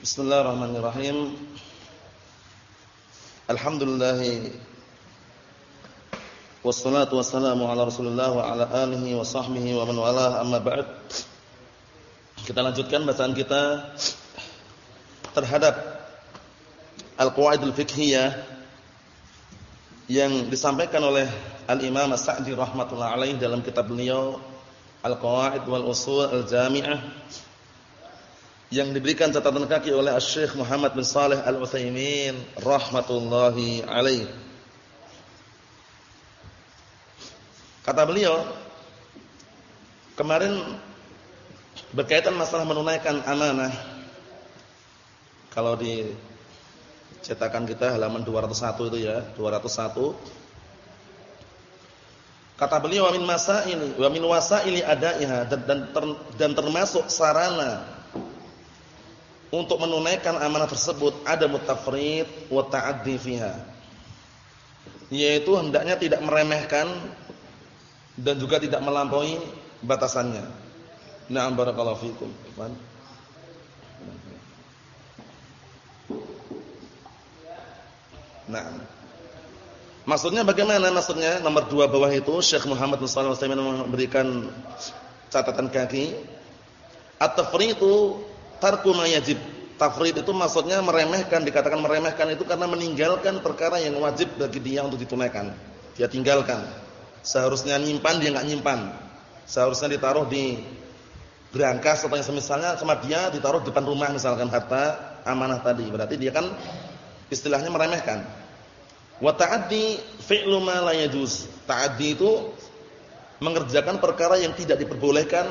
Bismillahirrahmanirrahim. Alhamdulillah wassalatu wassalamu ala Rasulillah wa ala alihi wa sahbihi wa man walah amma ba'd. Kita lanjutkan bacaan kita terhadap al-qawaidul fiqhiyah yang disampaikan oleh Al-Imam As-Sa'di rahimatullah alaih dalam kitab beliau Al-Qawaid wal Usul Al-Jami'ah yang diberikan catatan kaki oleh Syekh Muhammad bin Saleh Al-Utsaimin rahmatullahi alaih. Kata beliau, kemarin berkaitan masalah menunaikan amanah. Kalau di cetakan kita halaman 201 itu ya, 201. Kata beliau wa min masaili wa min wasaili adaiha dan dan, dan termasuk sarana untuk menunaikan amanah tersebut ada mutafrid wa ta'addi fiha. Yaitu hendaknya tidak meremehkan dan juga tidak melampaui batasannya. Na'am barakallahu fikum. Nah. Maksudnya bagaimana maksudnya? Nomor dua bawah itu Syekh Muhammad bin memberikan catatan kaki. At-tafritu tarku mayajib. Tafrid itu maksudnya meremehkan, dikatakan meremehkan itu karena meninggalkan perkara yang wajib bagi dia untuk ditunaikan. Dia tinggalkan. Seharusnya nyimpan dia enggak nyimpan. Seharusnya ditaruh di berangkas atau yang semisalnya sama dia ditaruh depan rumah misalkan harta amanah tadi. Berarti dia kan istilahnya meremehkan. Wa ta'addi fi'lu ma la yajuz. Ta'addi itu mengerjakan perkara yang tidak diperbolehkan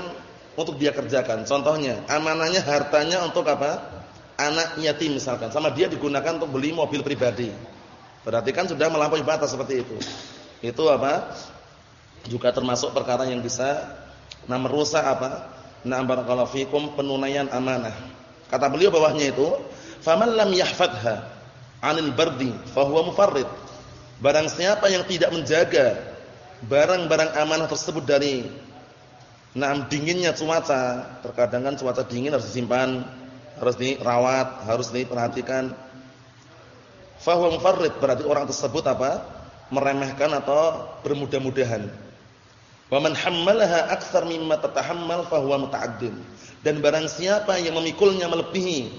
untuk dia kerjakan. Contohnya, amanahnya hartanya untuk apa? Anak yatim misalkan. Sama dia digunakan untuk beli mobil pribadi. Berarti kan sudah melampaui batas seperti itu. Itu apa? Juga termasuk perkara yang bisa nah merusak apa? Nah barakallahu fikum penunaian amanah. Kata beliau bawahnya itu, "Faman lam yahfadha 'anil bardi fa huwa mufarrid." Barang siapa yang tidak menjaga barang-barang amanah tersebut dari Nah, dinginnya cuaca, terkadang kan cuaca dingin harus disimpan, harus dirawat, harus diperhatikan. Fahuwa mufarrid berarti orang tersebut apa? meremehkan atau bermudah-mudahan. Wa man hammalaha aktsar mimma tatahammal fahuwa muta'addin. Dan barang siapa yang memikulnya melebihi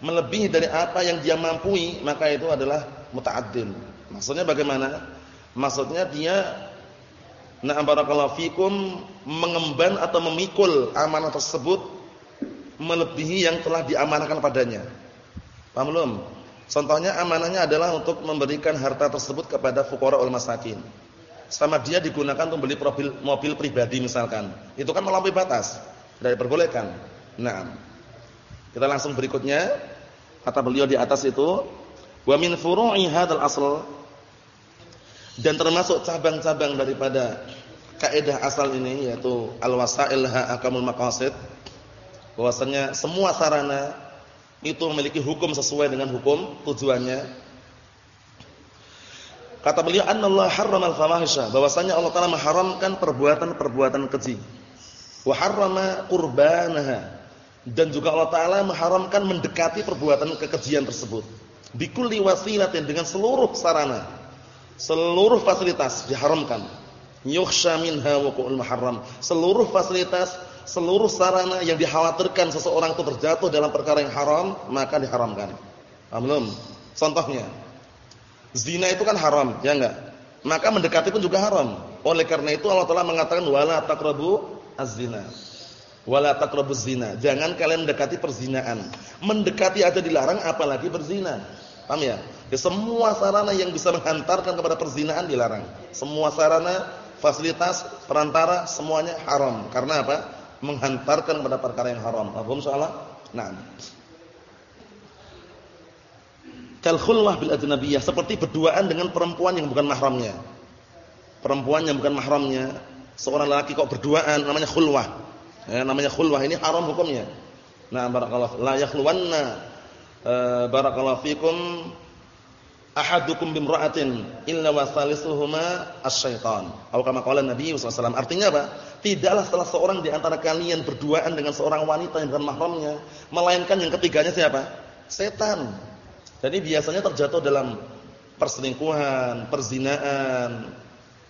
melebihi dari apa yang dia mampu, maka itu adalah muta'addin. Maksudnya bagaimana? Maksudnya dia Na'am barakallahu fikum mengemban atau memikul amanah tersebut melebihi yang telah diamanahkan padanya. Paham belum? Contohnya amanahnya adalah untuk memberikan harta tersebut kepada fuqara wal masakin. Sama dia digunakan untuk beli mobil, mobil pribadi misalkan. Itu kan melampaui batas. Tidak diperbolehkan. Nah, kita langsung berikutnya. Kata beliau di atas itu, wa min furu'i hadzal asl dan termasuk cabang-cabang daripada kaidah asal ini yaitu al-wasail akamul maqasid bahwasanya semua sarana itu memiliki hukum sesuai dengan hukum tujuannya. Kata beliau annallahu harrama al-fawahisha bahwasanya Allah Taala mengharamkan perbuatan-perbuatan keji. Wa harrama qurbanaha dan juga Allah Taala mengharamkan mendekati perbuatan kekejian tersebut. Bikulli wasilatin dengan seluruh sarana Seluruh fasilitas diharamkan. Yukhsha minha wuqu'ul muharram. Seluruh fasilitas, seluruh sarana yang dikhawatirkan seseorang itu terjatuh dalam perkara yang haram, maka diharamkan. Paham Contohnya, zina itu kan haram, ya enggak? Maka mendekati pun juga haram. Oleh karena itu Allah Taala mengatakan wala taqrabu az-zina. Wala taqrabuz zina. Jangan kalian mendekati perzinaan. Mendekati aja dilarang apalagi berzina. Paham ya? Ya semua sarana yang bisa menghantarkan kepada perzinaan dilarang. Semua sarana, fasilitas, perantara semuanya haram. Karena apa? Menghantarkan kepada perkara yang haram. Paham soalnya? Nah. Kal khullah bil ajnabiyah, seperti berduaan dengan perempuan yang bukan mahramnya. Perempuan yang bukan mahramnya, seorang laki kok berduaan namanya khulwah. Ya, namanya khulwah ini haram hukumnya. Nah, barakallahu la yakhluwanna Eh, barakallahu ahadukum bimra'atin illa wa salisuhuma asy-syaitan. Atau kama qala Nabi sallallahu Artinya apa? Tidaklah salah seorang di antara kalian berduaan dengan seorang wanita yang bukan mahramnya, melainkan yang ketiganya siapa? Setan. Jadi biasanya terjatuh dalam perselingkuhan, perzinaan.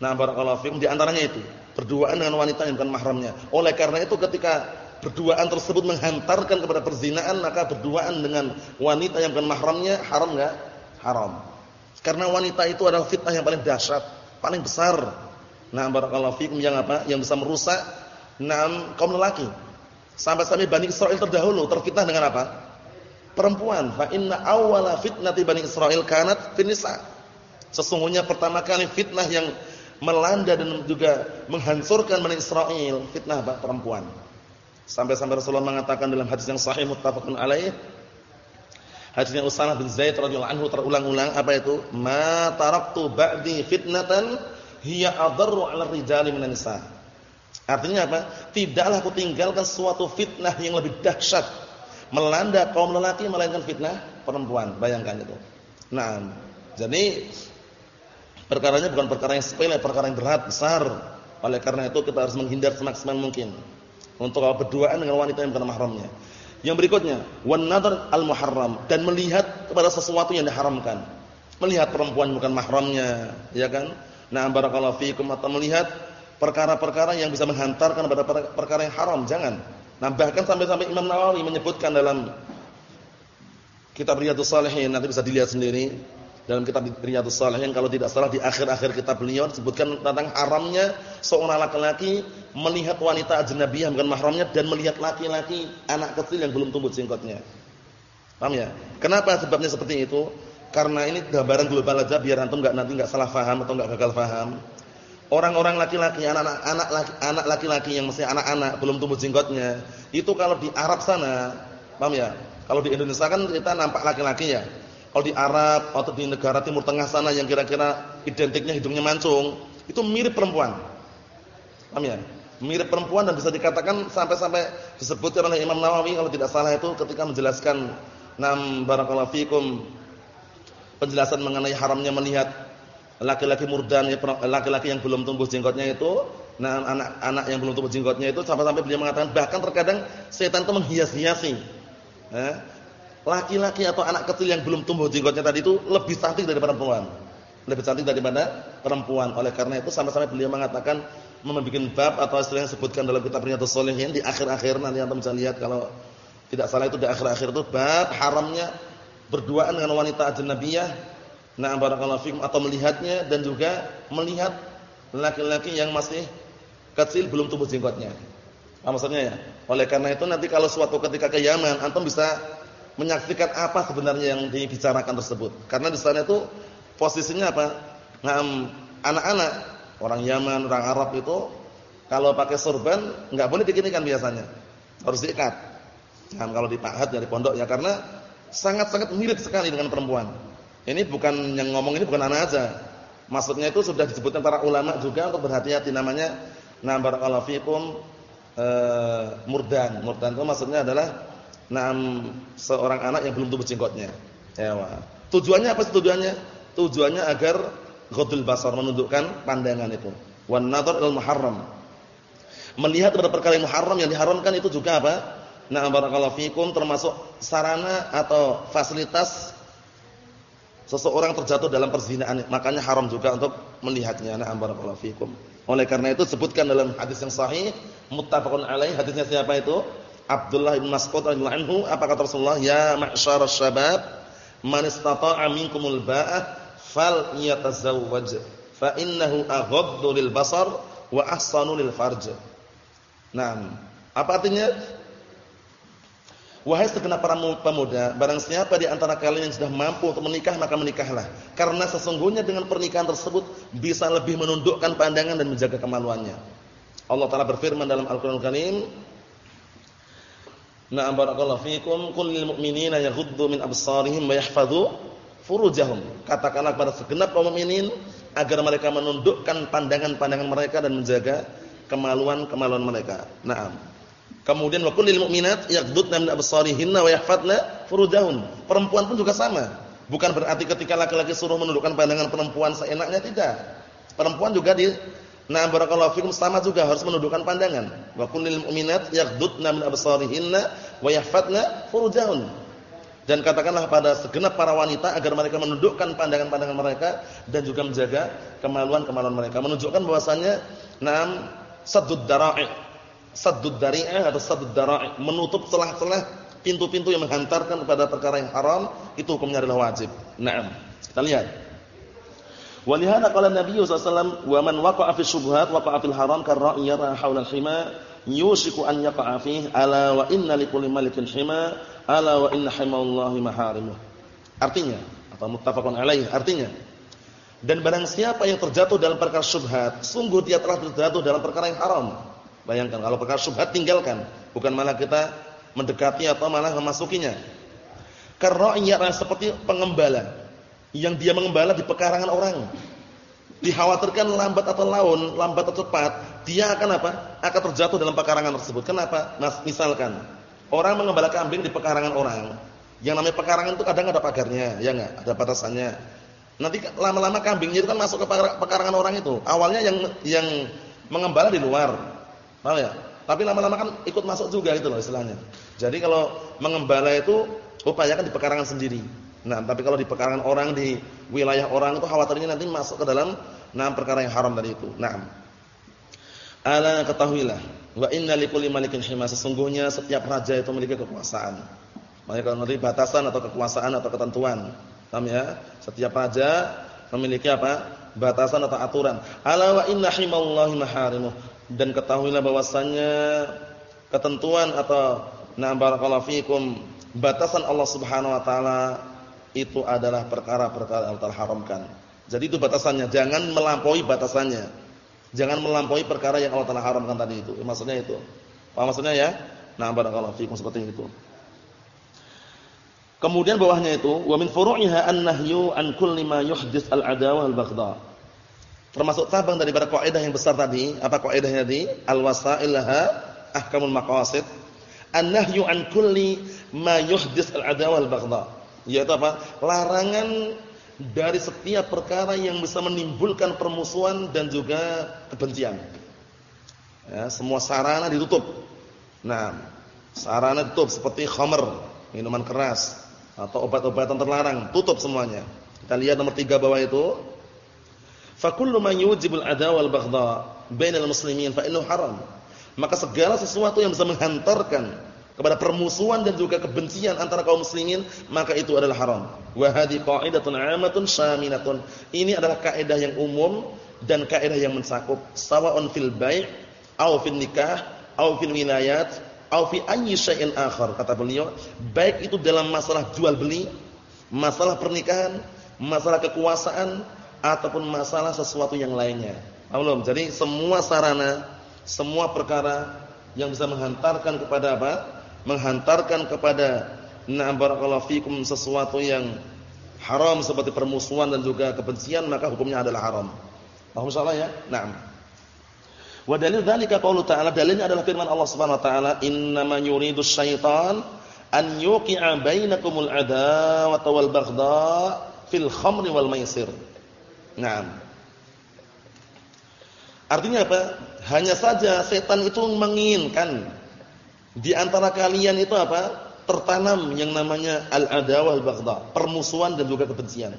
Nah, barakallahu fikum di antaranya itu, berduaan dengan wanita yang bukan mahramnya. Oleh karena itu ketika berduaan tersebut menghantarkan kepada perzinaan, maka berduaan dengan wanita yang bukan mahramnya haram enggak? Haram. Karena wanita itu adalah fitnah yang paling dahsyat, paling besar. Nah, barakallahu fikum yang apa? Yang bisa merusak enam kaum lelaki. Sampai-sampai Bani Israel terdahulu terfitnah dengan apa? Perempuan. Fa inna awwala fitnati Bani Israel kanat finisa. Sesungguhnya pertama kali fitnah yang melanda dan juga menghancurkan Bani Israel, fitnah apa? Perempuan. Sampai-sampai Rasulullah mengatakan dalam hadis yang sahih muttafaqun alaih Hadisnya Usamah bin Zaid radhiyallahu anhu terulang-ulang apa itu? Ma taraktu ba'di fitnatan hiya adarru 'ala rijali minan nisa. Artinya apa? Tidaklah aku tinggalkan suatu fitnah yang lebih dahsyat melanda kaum lelaki melainkan fitnah perempuan. Bayangkan itu. Nah, jadi perkaranya bukan perkara yang sepele, perkara yang berat, besar. Oleh karena itu kita harus menghindar semaksimal mungkin untuk berduaan dengan wanita yang bukan mahramnya. Yang berikutnya, wan nadar al muharram dan melihat kepada sesuatu yang diharamkan. Melihat perempuan bukan mahramnya, ya kan? Nah, barakallahu fiikum atau melihat perkara-perkara yang bisa menghantarkan kepada perkara yang haram, jangan. Nah, bahkan sampai-sampai Imam Nawawi menyebutkan dalam kitab Riyadhus Shalihin nanti bisa dilihat sendiri dalam kitab Riyadhus Shalihin kalau tidak salah di akhir-akhir kitab beliau disebutkan tentang haramnya seorang laki-laki melihat wanita ajnabiyah bukan mahramnya dan melihat laki-laki anak kecil yang belum tumbuh jenggotnya. Paham ya? Kenapa sebabnya seperti itu? Karena ini gambaran global aja biar antum enggak nanti enggak salah paham atau enggak gagal paham. Orang-orang laki-laki, anak-anak anak laki-laki yang masih anak-anak belum tumbuh jenggotnya, itu kalau di Arab sana, paham ya? Kalau di Indonesia kan kita nampak laki-laki ya. Kalau di Arab atau di negara Timur Tengah sana yang kira-kira identiknya hidungnya mancung, itu mirip perempuan. Paham ya? Mirip perempuan dan bisa dikatakan sampai-sampai disebutkan oleh Imam Nawawi kalau tidak salah itu ketika menjelaskan nam barakallahu fikum penjelasan mengenai haramnya melihat laki-laki murdan laki-laki yang belum tumbuh jenggotnya itu nah anak-anak yang belum tumbuh jenggotnya itu sampai-sampai beliau mengatakan bahkan terkadang setan itu menghias-hiasi eh, laki-laki atau anak kecil yang belum tumbuh jenggotnya tadi itu lebih cantik daripada perempuan. Lebih cantik daripada perempuan. Oleh karena itu sampai-sampai beliau mengatakan membuat bab atau istilah yang disebutkan dalam kitab Riyadhus Shalihin di akhir-akhir nanti Anda bisa lihat kalau tidak salah itu di akhir-akhir itu bab haramnya berduaan dengan wanita ajnabiyah nah barakallahu fikum atau melihatnya dan juga melihat laki-laki yang masih kecil belum tumbuh jenggotnya. Apa maksudnya ya? Oleh karena itu nanti kalau suatu ketika ke Yaman antum bisa menyaksikan apa sebenarnya yang dibicarakan tersebut. Karena di sana itu posisinya apa? Anak-anak orang Yaman, orang Arab itu kalau pakai sorban nggak boleh dikinikan biasanya. Harus diikat. Jangan kalau dipahat dari pondok ya karena sangat-sangat mirip sekali dengan perempuan. Ini bukan yang ngomong ini bukan anak aja. Maksudnya itu sudah disebutkan para ulama juga untuk berhati-hati namanya na barakallahu fikum e, murdan. Murdan itu maksudnya adalah Naam seorang anak yang belum tumbuh jenggotnya. Ya, Tujuannya apa tujuannya? Tujuannya agar ghadul basar menundukkan pandangan itu. Wan nadhar ilal muharram. Melihat pada perkara yang muharram yang diharamkan itu juga apa? Nah, barakallahu fikum termasuk sarana atau fasilitas seseorang terjatuh dalam perzinahan. Makanya haram juga untuk melihatnya. Nah, barakallahu fikum. Oleh karena itu sebutkan dalam hadis yang sahih muttafaqun alaih hadisnya siapa itu? Abdullah bin Mas'ud radhiyallahu anhu apa kata Rasulullah ya ma'syarasy syabab man istata'a minkumul ba'ah fal yatazawwaj fa innahu aghaddu lil basar wa ahsanu lil farj. Naam. Apa artinya? Wahai segenap para pemuda, barang siapa di antara kalian yang sudah mampu untuk menikah maka menikahlah. Karena sesungguhnya dengan pernikahan tersebut bisa lebih menundukkan pandangan dan menjaga kemaluannya. Allah Taala berfirman dalam Al-Qur'an Al Karim, Na'am barakallahu fikum qul lil mu'minina yaghuddu min absarihim wa yahfazu furujahum. Katakanlah kepada segenap kaum mukminin agar mereka menundukkan pandangan-pandangan mereka dan menjaga kemaluan-kemaluan mereka. Naam. Kemudian wa qul lil mu'minat yaghuddna min absarihinna wa yahfazna furujahum. Perempuan pun juga sama. Bukan berarti ketika laki-laki suruh menundukkan pandangan perempuan seenaknya tidak. Perempuan juga di Nah barakallahu fikum sama juga harus menundukkan pandangan. Wa kullil mu'minat yaghdudna min absarihinna wa yahfadna furujahun. Dan katakanlah pada segenap para wanita agar mereka menundukkan pandangan-pandangan mereka dan juga menjaga kemaluan-kemaluan mereka. Menunjukkan bahwasannya nam saddud dara'i. Saddud dari'ah atau saddud dara'i, menutup celah-celah pintu-pintu yang menghantarkan kepada perkara yang haram itu hukumnya adalah wajib. Naam. Kita lihat. Walihana qala Nabi wasallam wa man waqa'a fi syubhat waqa'a fil haram karra'i yara haula al-hima yushiku an yaqa'a ala wa inna likulli malikin hima ala wa inna himallahi maharimuh. Artinya atau muttafaqun alaih artinya dan barang siapa yang terjatuh dalam perkara syubhat sungguh dia telah terjatuh dalam perkara yang haram. Bayangkan kalau perkara syubhat tinggalkan bukan malah kita mendekati atau malah memasukinya. Yara seperti pengembala yang dia mengembala di pekarangan orang. Dikhawatirkan lambat atau laun, lambat atau cepat, dia akan apa? Akan terjatuh dalam pekarangan tersebut. Kenapa? Mas, misalkan orang mengembala kambing di pekarangan orang. Yang namanya pekarangan itu kadang ada pagarnya, ya enggak? Ada batasannya. Nanti lama-lama kambingnya itu kan masuk ke pekarangan orang itu. Awalnya yang yang mengembala di luar. Paham ya? Tapi lama-lama kan ikut masuk juga itu loh istilahnya. Jadi kalau mengembala itu upayakan di pekarangan sendiri. Nah, tapi kalau di pekarangan orang di wilayah orang itu khawatirnya nanti masuk ke dalam nah perkara yang haram tadi itu. Naam. Ala ketahuilah wa inna likulli malikin hima sesungguhnya setiap raja itu memiliki kekuasaan. Makanya kalau nanti batasan atau kekuasaan atau ketentuan. Paham ya? Setiap raja memiliki apa? Batasan atau aturan. Ala wa inna himallahi maharimuh. Dan ketahuilah bahwasannya ketentuan atau na barakallahu fikum batasan Allah Subhanahu wa taala itu adalah perkara-perkara yang telah haramkan. Jadi itu batasannya, jangan melampaui batasannya. Jangan melampaui perkara yang Allah telah haramkan tadi itu. Maksudnya itu. Apa maksudnya ya? Nah, barakallahu fikum seperti itu. Kemudian bawahnya itu, wa min furu'iha an-nahyu an kulli ma yuhdits al-adawah al-baghdha. Termasuk cabang daripada kaidah yang besar tadi, apa kaidahnya tadi? Al-wasail laha ahkamul maqasid. An-nahyu an kulli ma yuhdits al-adawah al-baghdha yaitu apa? Larangan dari setiap perkara yang bisa menimbulkan permusuhan dan juga kebencian. Ya, semua sarana ditutup. Nah, sarana ditutup seperti khamr, minuman keras atau obat-obatan terlarang, tutup semuanya. Kita lihat nomor tiga bawah itu. Fakullu ma yujibul adawa wal baghdha bainal muslimin fa innahu haram. Maka segala sesuatu yang bisa menghantarkan kepada permusuhan dan juga kebencian antara kaum muslimin, maka itu adalah haram. Wa hadhi qa'idatun 'ammatun syaminatun. Ini adalah kaidah yang umum dan kaidah yang mencakup sawa'un fil bai' aw fil nikah aw fil wilayat aw fi ayyi syai'in akhar kata beliau, baik itu dalam masalah jual beli, masalah pernikahan, masalah kekuasaan ataupun masalah sesuatu yang lainnya. Belum. Jadi semua sarana, semua perkara yang bisa menghantarkan kepada apa? Menghantarkan kepada na'am barakallahu fikum sesuatu yang haram seperti permusuhan dan juga kebencian maka hukumnya adalah haram. Paham insyaallah ya? Naam. Wa dalil dzalika qaulu ta'ala dalilnya adalah firman Allah Subhanahu wa taala innama yuridu syaitan an yuqi'a bainakumul adawata wal baghdha fil khamri wal maisir. Naam. Artinya apa? Hanya saja setan itu menginginkan di antara kalian itu apa? Tertanam yang namanya al-adawah al-baghdha, permusuhan dan juga kebencian.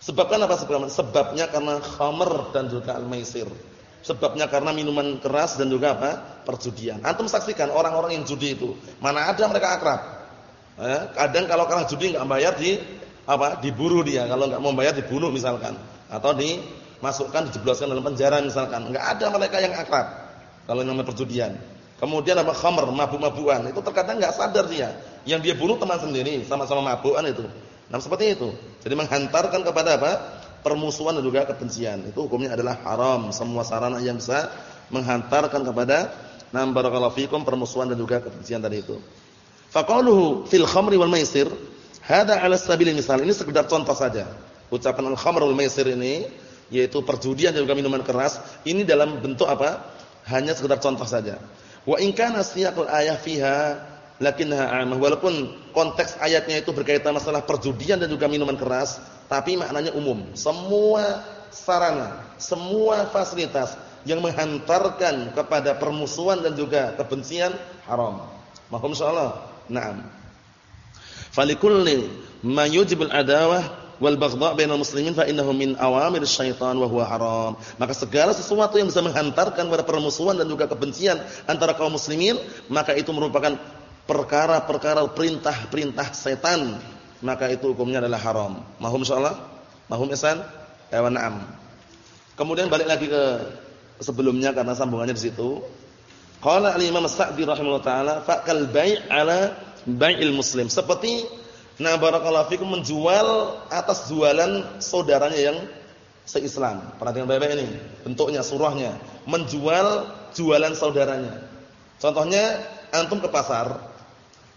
Sebabkan apa sebabnya? Sebabnya karena khamr dan juga al-maisir. Sebabnya karena minuman keras dan juga apa? perjudian. Antum saksikan orang-orang yang judi itu, mana ada mereka akrab. Eh, kadang kalau kalah judi enggak bayar di apa? diburu dia, kalau enggak mau bayar dibunuh misalkan atau dimasukkan dijebloskan dalam penjara misalkan. Enggak ada mereka yang akrab kalau namanya perjudian. Kemudian apa khamr, mabuk-mabukan. Itu terkadang enggak sadar dia. Yang dia bunuh teman sendiri, sama-sama mabukan itu. Nah, seperti itu. Jadi menghantarkan kepada apa? Permusuhan dan juga kebencian. Itu hukumnya adalah haram. Semua sarana yang bisa menghantarkan kepada nam barakallahu fikum permusuhan dan juga kebencian tadi itu. Faqaluhu fil khamri wal maisir, hada 'ala sabil misal. Ini sekedar contoh saja. Ucapan al khamr wal maisir ini yaitu perjudian dan juga minuman keras, ini dalam bentuk apa? Hanya sekedar contoh saja. Wa in kana siyaqul ayah fiha lakinnaha 'amah. Walaupun konteks ayatnya itu berkaitan masalah perjudian dan juga minuman keras, tapi maknanya umum. Semua sarana, semua fasilitas yang menghantarkan kepada permusuhan dan juga kebencian haram. Mahum insyaallah. Naam. Falikulli ma yujibul adawah wal baghdha bainal muslimin fa innahu min awamir syaitan wa huwa haram. Maka segala sesuatu yang bisa menghantarkan kepada permusuhan dan juga kebencian antara kaum muslimin, maka itu merupakan perkara-perkara perintah-perintah setan. Maka itu hukumnya adalah haram. Mahum insyaallah? Mahum ihsan? Ya na'am. Kemudian balik lagi ke sebelumnya karena sambungannya di situ. Qala al-Imam Sa'di rahimahullah taala fa'kal bai' ala bai'il muslim. Seperti nah barakallahu fikum menjual atas jualan saudaranya yang seislam. Perhatikan baik-baik ini, bentuknya surahnya, menjual jualan saudaranya. Contohnya antum ke pasar,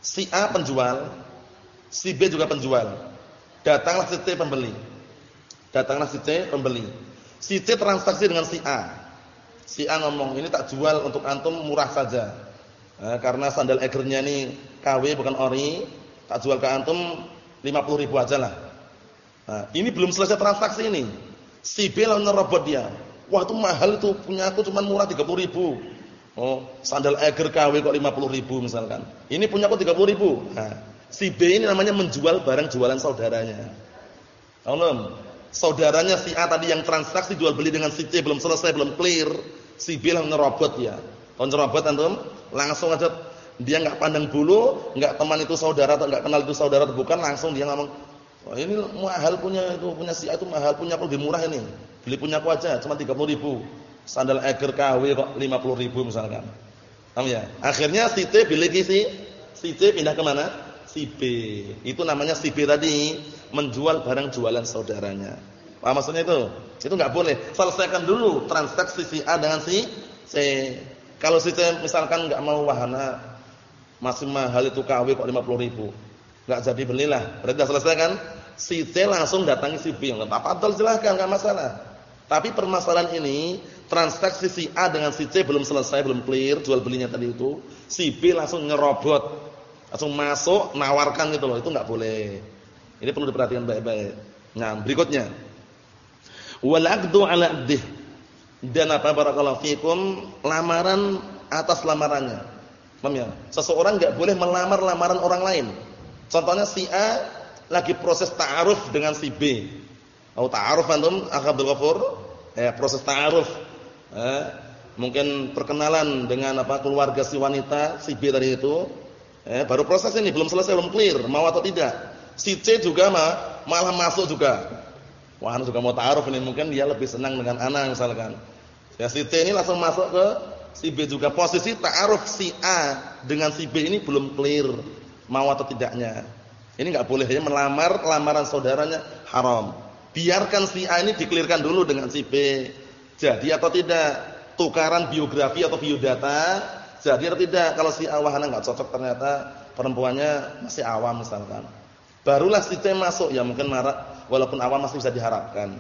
si A penjual, si B juga penjual. Datanglah si C pembeli. Datanglah si C pembeli. Si C transaksi dengan si A. Si A ngomong, ini tak jual untuk antum murah saja. Nah, karena sandal egernya ini KW bukan ori, tak jual ke antum 50 ribu aja lah. Nah, ini belum selesai transaksi ini. Si B lalu nerobot dia. Wah itu mahal itu, punya aku cuma murah 30 ribu. Oh, sandal eger KW kok 50 ribu misalkan. Ini punya aku 30 ribu. Nah, si B ini namanya menjual barang jualan saudaranya. Tahu Saudaranya si A tadi yang transaksi jual beli dengan si C belum selesai, belum clear si bilang ngerobot ya. Kalau ngerobot antum langsung aja dia enggak pandang bulu, enggak teman itu saudara atau enggak kenal itu saudara atau bukan, langsung dia ngomong, "Oh, ini mahal punya itu, punya si A itu mahal, punya aku lebih murah ini. Beli punya aku aja cuma 30 ribu. Sandal eger KW kok 50 ribu misalkan." Paham ya? Akhirnya si C beli si si C pindah ke mana? Si B. Itu namanya si B tadi menjual barang jualan saudaranya. Apa maksudnya itu? Itu enggak boleh. Selesaikan dulu transaksi si A dengan si C. Kalau si C misalkan enggak mau wahana masih mahal itu KW kok 50 ribu. Enggak jadi belilah. Berarti sudah selesai kan? Si C langsung datangi si B. Enggak apa-apa, silahkan enggak masalah. Tapi permasalahan ini transaksi si A dengan si C belum selesai, belum clear jual belinya tadi itu. Si B langsung ngerobot. Langsung masuk, nawarkan gitu loh. Itu enggak boleh. Ini perlu diperhatikan baik-baik. Nah, berikutnya wal aqdu ala aqdih dan apa barakallahu fikum lamaran atas lamarannya paham ya? Seseorang enggak boleh melamar lamaran orang lain. Contohnya si A lagi proses ta'aruf dengan si B. Tahu ta'aruf antum Abdul Ghafur? Ya proses ta'aruf. Eh, mungkin perkenalan dengan apa keluarga si wanita si B tadi itu. Eh, baru proses ini belum selesai belum clear mau atau tidak. Si C juga mah malah masuk juga. Wah, anu juga mau ta'aruf ini mungkin dia lebih senang dengan anak misalkan. Ya si T ini langsung masuk ke si B juga. Posisi ta'aruf si A dengan si B ini belum clear mau atau tidaknya. Ini enggak boleh ya melamar lamaran saudaranya haram. Biarkan si A ini diklirkan dulu dengan si B. Jadi atau tidak tukaran biografi atau biodata jadi atau tidak kalau si A wahana enggak cocok ternyata perempuannya masih awam misalkan. Barulah si C masuk ya mungkin marah walaupun awal masih bisa diharapkan.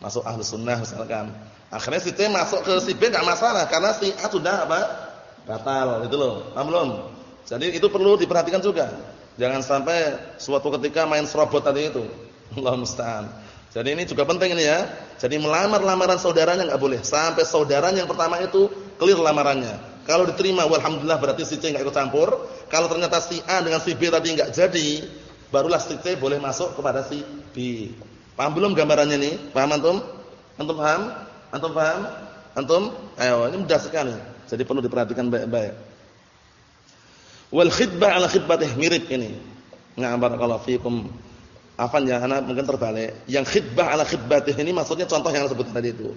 Masuk ahlu sunnah misalkan. Akhirnya si C masuk ke si B enggak masalah karena si A sudah apa? batal itu loh. Paham belum? Jadi itu perlu diperhatikan juga. Jangan sampai suatu ketika main serobot tadi itu. Allah musta'an. Jadi ini juga penting ini ya. Jadi melamar lamaran saudaranya enggak boleh sampai saudaranya yang pertama itu clear lamarannya. Kalau diterima walhamdulillah berarti si C enggak ikut campur. Kalau ternyata si A dengan si B tadi enggak jadi, barulah si C boleh masuk kepada si B. Paham belum gambarannya nih? Paham antum? Antum paham? Antum paham? Antum? Ayo, ini mudah sekali. Jadi perlu diperhatikan baik-baik. Wal khidbah ala khidbatih mirip ini. Na'am barakallahu fikum. Afan ya, anak mungkin terbalik. Yang khidbah ala khidbatih ini maksudnya contoh yang disebut tadi itu.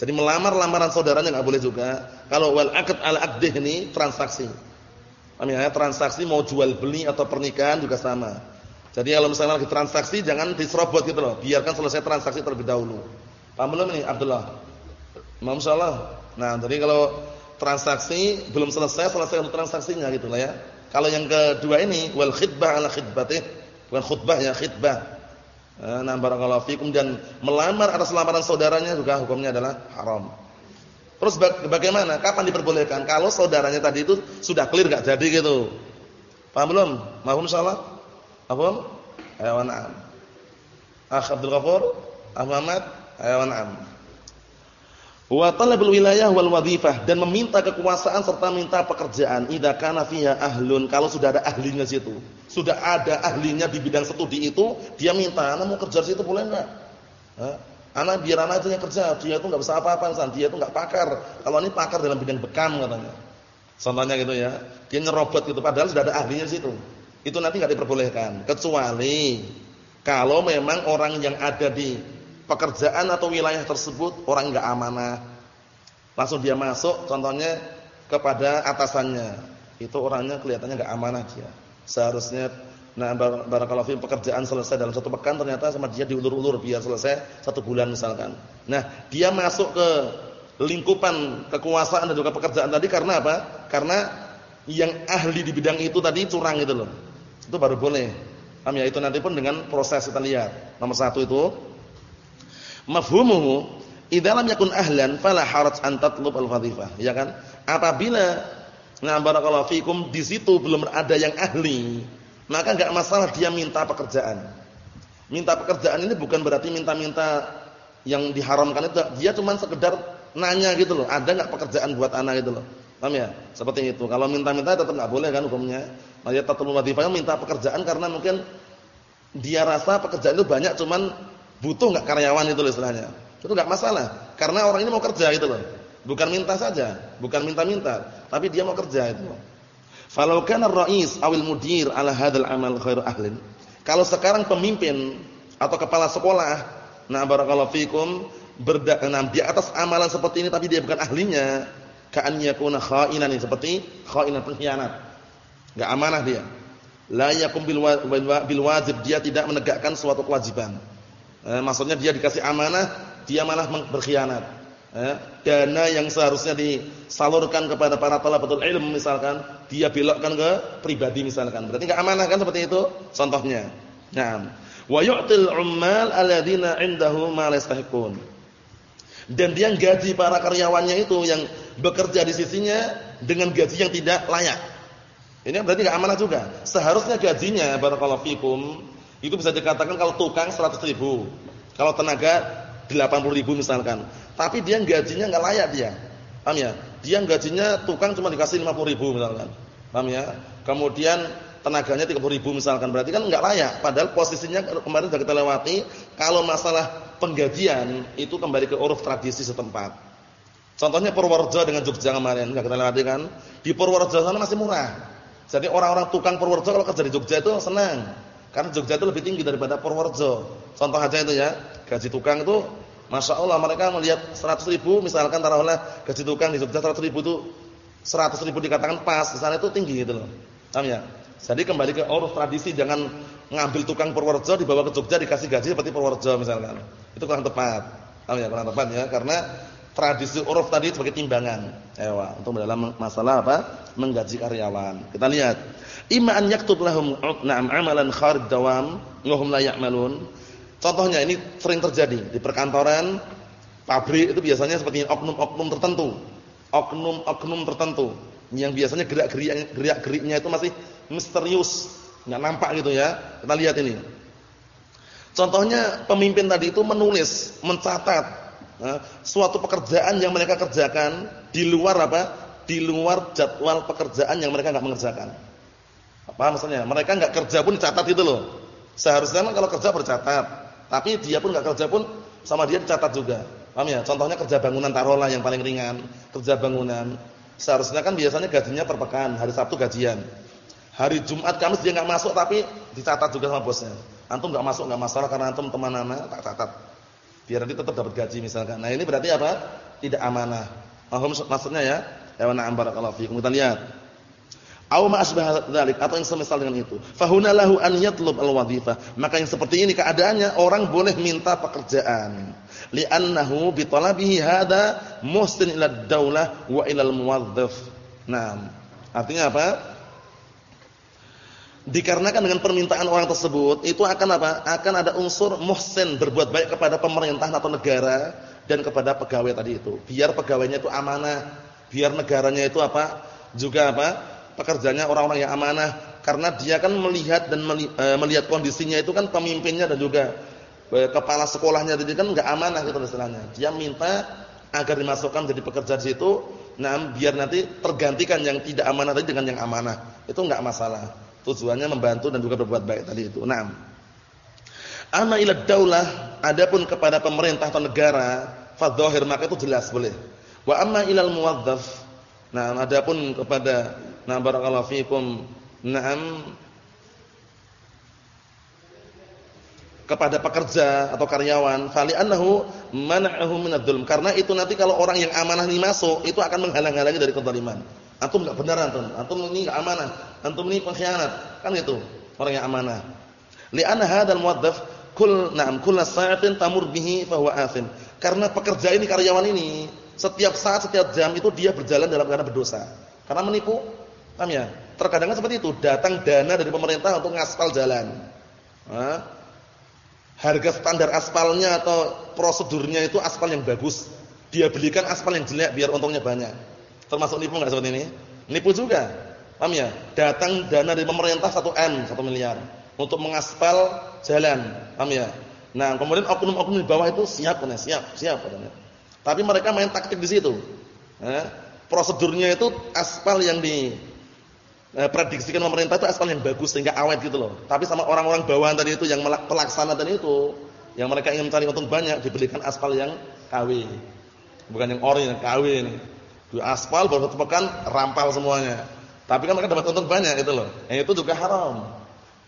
Jadi melamar lamaran saudaranya enggak boleh juga. Kalau wal aqd ala aqdih ini transaksi. Paham ya? Transaksi mau jual beli atau pernikahan juga sama. Jadi kalau misalnya lagi transaksi jangan diserobot gitu loh. Biarkan selesai transaksi terlebih dahulu. Paham belum ini Abdullah? Imam salah. Nah, jadi kalau transaksi belum selesai, selesai untuk transaksinya gitu lah ya. Kalau yang kedua ini wal khidbah ala khidbatih, bukan khutbah ya khidbah. Nah, barakallahu fikum dan melamar atas lamaran saudaranya juga hukumnya adalah haram. Terus bagaimana? Kapan diperbolehkan? Kalau saudaranya tadi itu sudah clear enggak jadi gitu. Paham belum? Mahum insyaallah? Paham? Ayo na'am. Akh Abdul Ghafur, Ahmad, ayo na'am. Wa talabul wilayah wal wadhifah dan meminta kekuasaan serta minta pekerjaan idza kana fiha ahlun kalau sudah ada ahlinya situ. Sudah ada ahlinya di bidang studi itu, dia minta, "Ana mau kerja situ boleh enggak?" Hah? Ana biar ana aja yang kerja, dia itu enggak bisa apa-apa. Dia itu enggak pakar. Kalau ini pakar dalam bidang bekam katanya. Contohnya gitu ya. Dia nyerobot gitu padahal sudah ada ahlinya situ. Itu nanti enggak diperbolehkan kecuali kalau memang orang yang ada di pekerjaan atau wilayah tersebut orang enggak amanah. Langsung dia masuk contohnya kepada atasannya. Itu orangnya kelihatannya enggak amanah dia. Seharusnya nah fi pekerjaan selesai dalam satu pekan ternyata sama dia diulur-ulur biar selesai satu bulan misalkan. Nah, dia masuk ke lingkupan kekuasaan dan juga pekerjaan tadi karena apa? Karena yang ahli di bidang itu tadi curang itu loh. Itu baru boleh. Paham ya? Itu nanti pun dengan proses kita lihat. Nomor satu itu Mafhumuhu idza lam yakun ahlan fala haraj an tatlub al-wadhifah, ya kan? Apabila nah barakallahu fikum di situ belum ada yang ahli, maka enggak masalah dia minta pekerjaan. Minta pekerjaan ini bukan berarti minta-minta yang diharamkan itu, dia cuma sekedar nanya gitu loh, ada enggak pekerjaan buat anak gitu loh. Paham ya? Seperti itu. Kalau minta-minta tetap enggak boleh kan hukumnya. Makanya tatlub wadhifah minta pekerjaan karena mungkin dia rasa pekerjaan itu banyak cuman Butuh enggak karyawan itu loh istilahnya. Itu enggak masalah. Karena orang ini mau kerja itu loh. Bukan minta saja, bukan minta-minta, tapi dia mau kerja itu. Falau kana ar-ra'is awil mudir ala hadzal amal khairu ahlin. Kalau sekarang pemimpin atau kepala sekolah, nah barakallahu fikum berdakwah di atas amalan seperti ini tapi dia bukan ahlinya, ka'an yakuna kha'inan seperti kha'inan pengkhianat. Enggak amanah dia. La yakum bil wajib, dia tidak menegakkan suatu kewajiban. Eh, maksudnya dia dikasih amanah, dia malah berkhianat. Eh, dana yang seharusnya disalurkan kepada para talabatul ilm misalkan, dia belokkan ke pribadi misalkan. Berarti enggak amanah kan seperti itu? Contohnya. Naam. Wa yu'til 'ummal alladziina 'indahu ma yastahiqun. Dan dia gaji para karyawannya itu yang bekerja di sisinya dengan gaji yang tidak layak. Ini berarti enggak amanah juga. Seharusnya gajinya barakallahu fikum itu bisa dikatakan kalau tukang 100 ribu. Kalau tenaga 80 ribu misalkan. Tapi dia gajinya nggak layak dia. Paham ya? Dia gajinya tukang cuma dikasih 50 ribu misalkan. Paham ya? Kemudian tenaganya 30 ribu misalkan. Berarti kan nggak layak. Padahal posisinya kemarin sudah kita lewati. Kalau masalah penggajian itu kembali ke uruf tradisi setempat. Contohnya Purworejo dengan Jogja kemarin. Nggak kita lewati kan. Di Purworejo sana masih murah. Jadi orang-orang tukang Purworejo kalau kerja di Jogja itu senang. Karena Jogja itu lebih tinggi daripada Purworejo. Contoh aja itu ya, gaji tukang itu Masya Allah mereka melihat 100 ribu misalkan taruhlah gaji tukang di Jogja 100 ribu itu 100 ribu dikatakan pas, di sana itu tinggi gitu loh. Paham ya? Jadi kembali ke uruf tradisi jangan ngambil tukang Purworejo dibawa ke Jogja dikasih gaji seperti Purworejo misalkan. Itu kurang tepat. Paham ya? Kurang tepat ya karena tradisi uruf tadi sebagai timbangan. Ewa, untuk dalam masalah apa? Menggaji karyawan. Kita lihat Imma an yaktub lahum na'am amalan kharij dawam wa hum la ya'malun. Contohnya ini sering terjadi di perkantoran, pabrik itu biasanya seperti oknum-oknum tertentu. Oknum-oknum tertentu yang biasanya gerak-gerik gerak-geriknya itu masih misterius, enggak nampak gitu ya. Kita lihat ini. Contohnya pemimpin tadi itu menulis, mencatat nah, suatu pekerjaan yang mereka kerjakan di luar apa? Di luar jadwal pekerjaan yang mereka enggak mengerjakan. Apa maksudnya? Mereka enggak kerja pun dicatat itu loh. Seharusnya kan kalau kerja bercatat, tapi dia pun enggak kerja pun sama dia dicatat juga. Paham ya? Contohnya kerja bangunan taruhlah yang paling ringan, kerja bangunan. Seharusnya kan biasanya gajinya per pekan, hari Sabtu gajian. Hari Jumat, Kamis dia enggak masuk tapi dicatat juga sama bosnya. Antum enggak masuk enggak masalah karena antum teman anak tak catat. Biar nanti tetap dapat gaji misalkan. Nah, ini berarti apa? Tidak amanah. Paham maksudnya ya? Ya na'am barakallahu fiikum. Kita lihat. Aw ma asbah atau yang semisal dengan itu. Fahuna lahu an yatlub al-wadhifah. Maka yang seperti ini keadaannya orang boleh minta pekerjaan. Li'annahu bi talabihi hada muhsin ila daulah wa ila al-muwadhdhif. Nah, artinya apa? Dikarenakan dengan permintaan orang tersebut itu akan apa? Akan ada unsur muhsin berbuat baik kepada pemerintahan atau negara dan kepada pegawai tadi itu. Biar pegawainya itu amanah, biar negaranya itu apa? Juga apa? Pekerjanya orang-orang yang amanah, Karena dia kan melihat dan eh, melihat kondisinya itu kan pemimpinnya dan juga eh, kepala sekolahnya jadi kan enggak amanah gitu istilahnya. Dia minta agar dimasukkan jadi pekerja di situ, nah biar nanti tergantikan yang tidak amanah tadi dengan yang amanah. Itu enggak masalah. Tujuannya membantu dan juga berbuat baik tadi itu. Naam. Amma ila daulah, adapun kepada pemerintah atau negara, fadzahir maka itu jelas boleh. Wa amma ilal muwadzaf, nah adapun kepada na barakallahu fikum. Naam. Kepada pekerja atau karyawan fali annahu mana'ahu minadz-dzulm karena itu nanti kalau orang yang amanah ini masuk itu akan menghalang-halangi dari kezaliman. Antum enggak benar antum antum ini enggak amanah. Antum ini pengkhianat. Kan itu orang yang amanah. Li'anna hadzal muwadzaf kul na'am kullu sa'atin tamur bihi fa huwa athim karena pekerja ini karyawan ini setiap saat setiap jam itu dia berjalan dalam keadaan berdosa. Karena menipu paham ya Terkadang seperti itu, datang dana dari pemerintah untuk ngaspal jalan. Nah, harga standar aspalnya atau prosedurnya itu aspal yang bagus. Dia belikan aspal yang jelek biar untungnya banyak. Termasuk nipu nggak seperti ini? Nipu juga. Paham ya? Datang dana dari pemerintah 1 M, 1 miliar untuk mengaspal jalan. Paham ya? Nah, kemudian oknum-oknum di bawah itu siap kan? Siap, siap. Tapi mereka main taktik di situ. Nah, prosedurnya itu aspal yang di eh, prediksikan pemerintah itu aspal yang bagus sehingga awet gitu loh. Tapi sama orang-orang bawahan tadi itu yang pelaksana tadi itu, yang mereka ingin mencari untung banyak dibelikan aspal yang KW. Bukan yang ori, yang KW ini. Di aspal baru satu pekan rampal semuanya. Tapi kan mereka dapat untung banyak itu loh. Yang itu juga haram.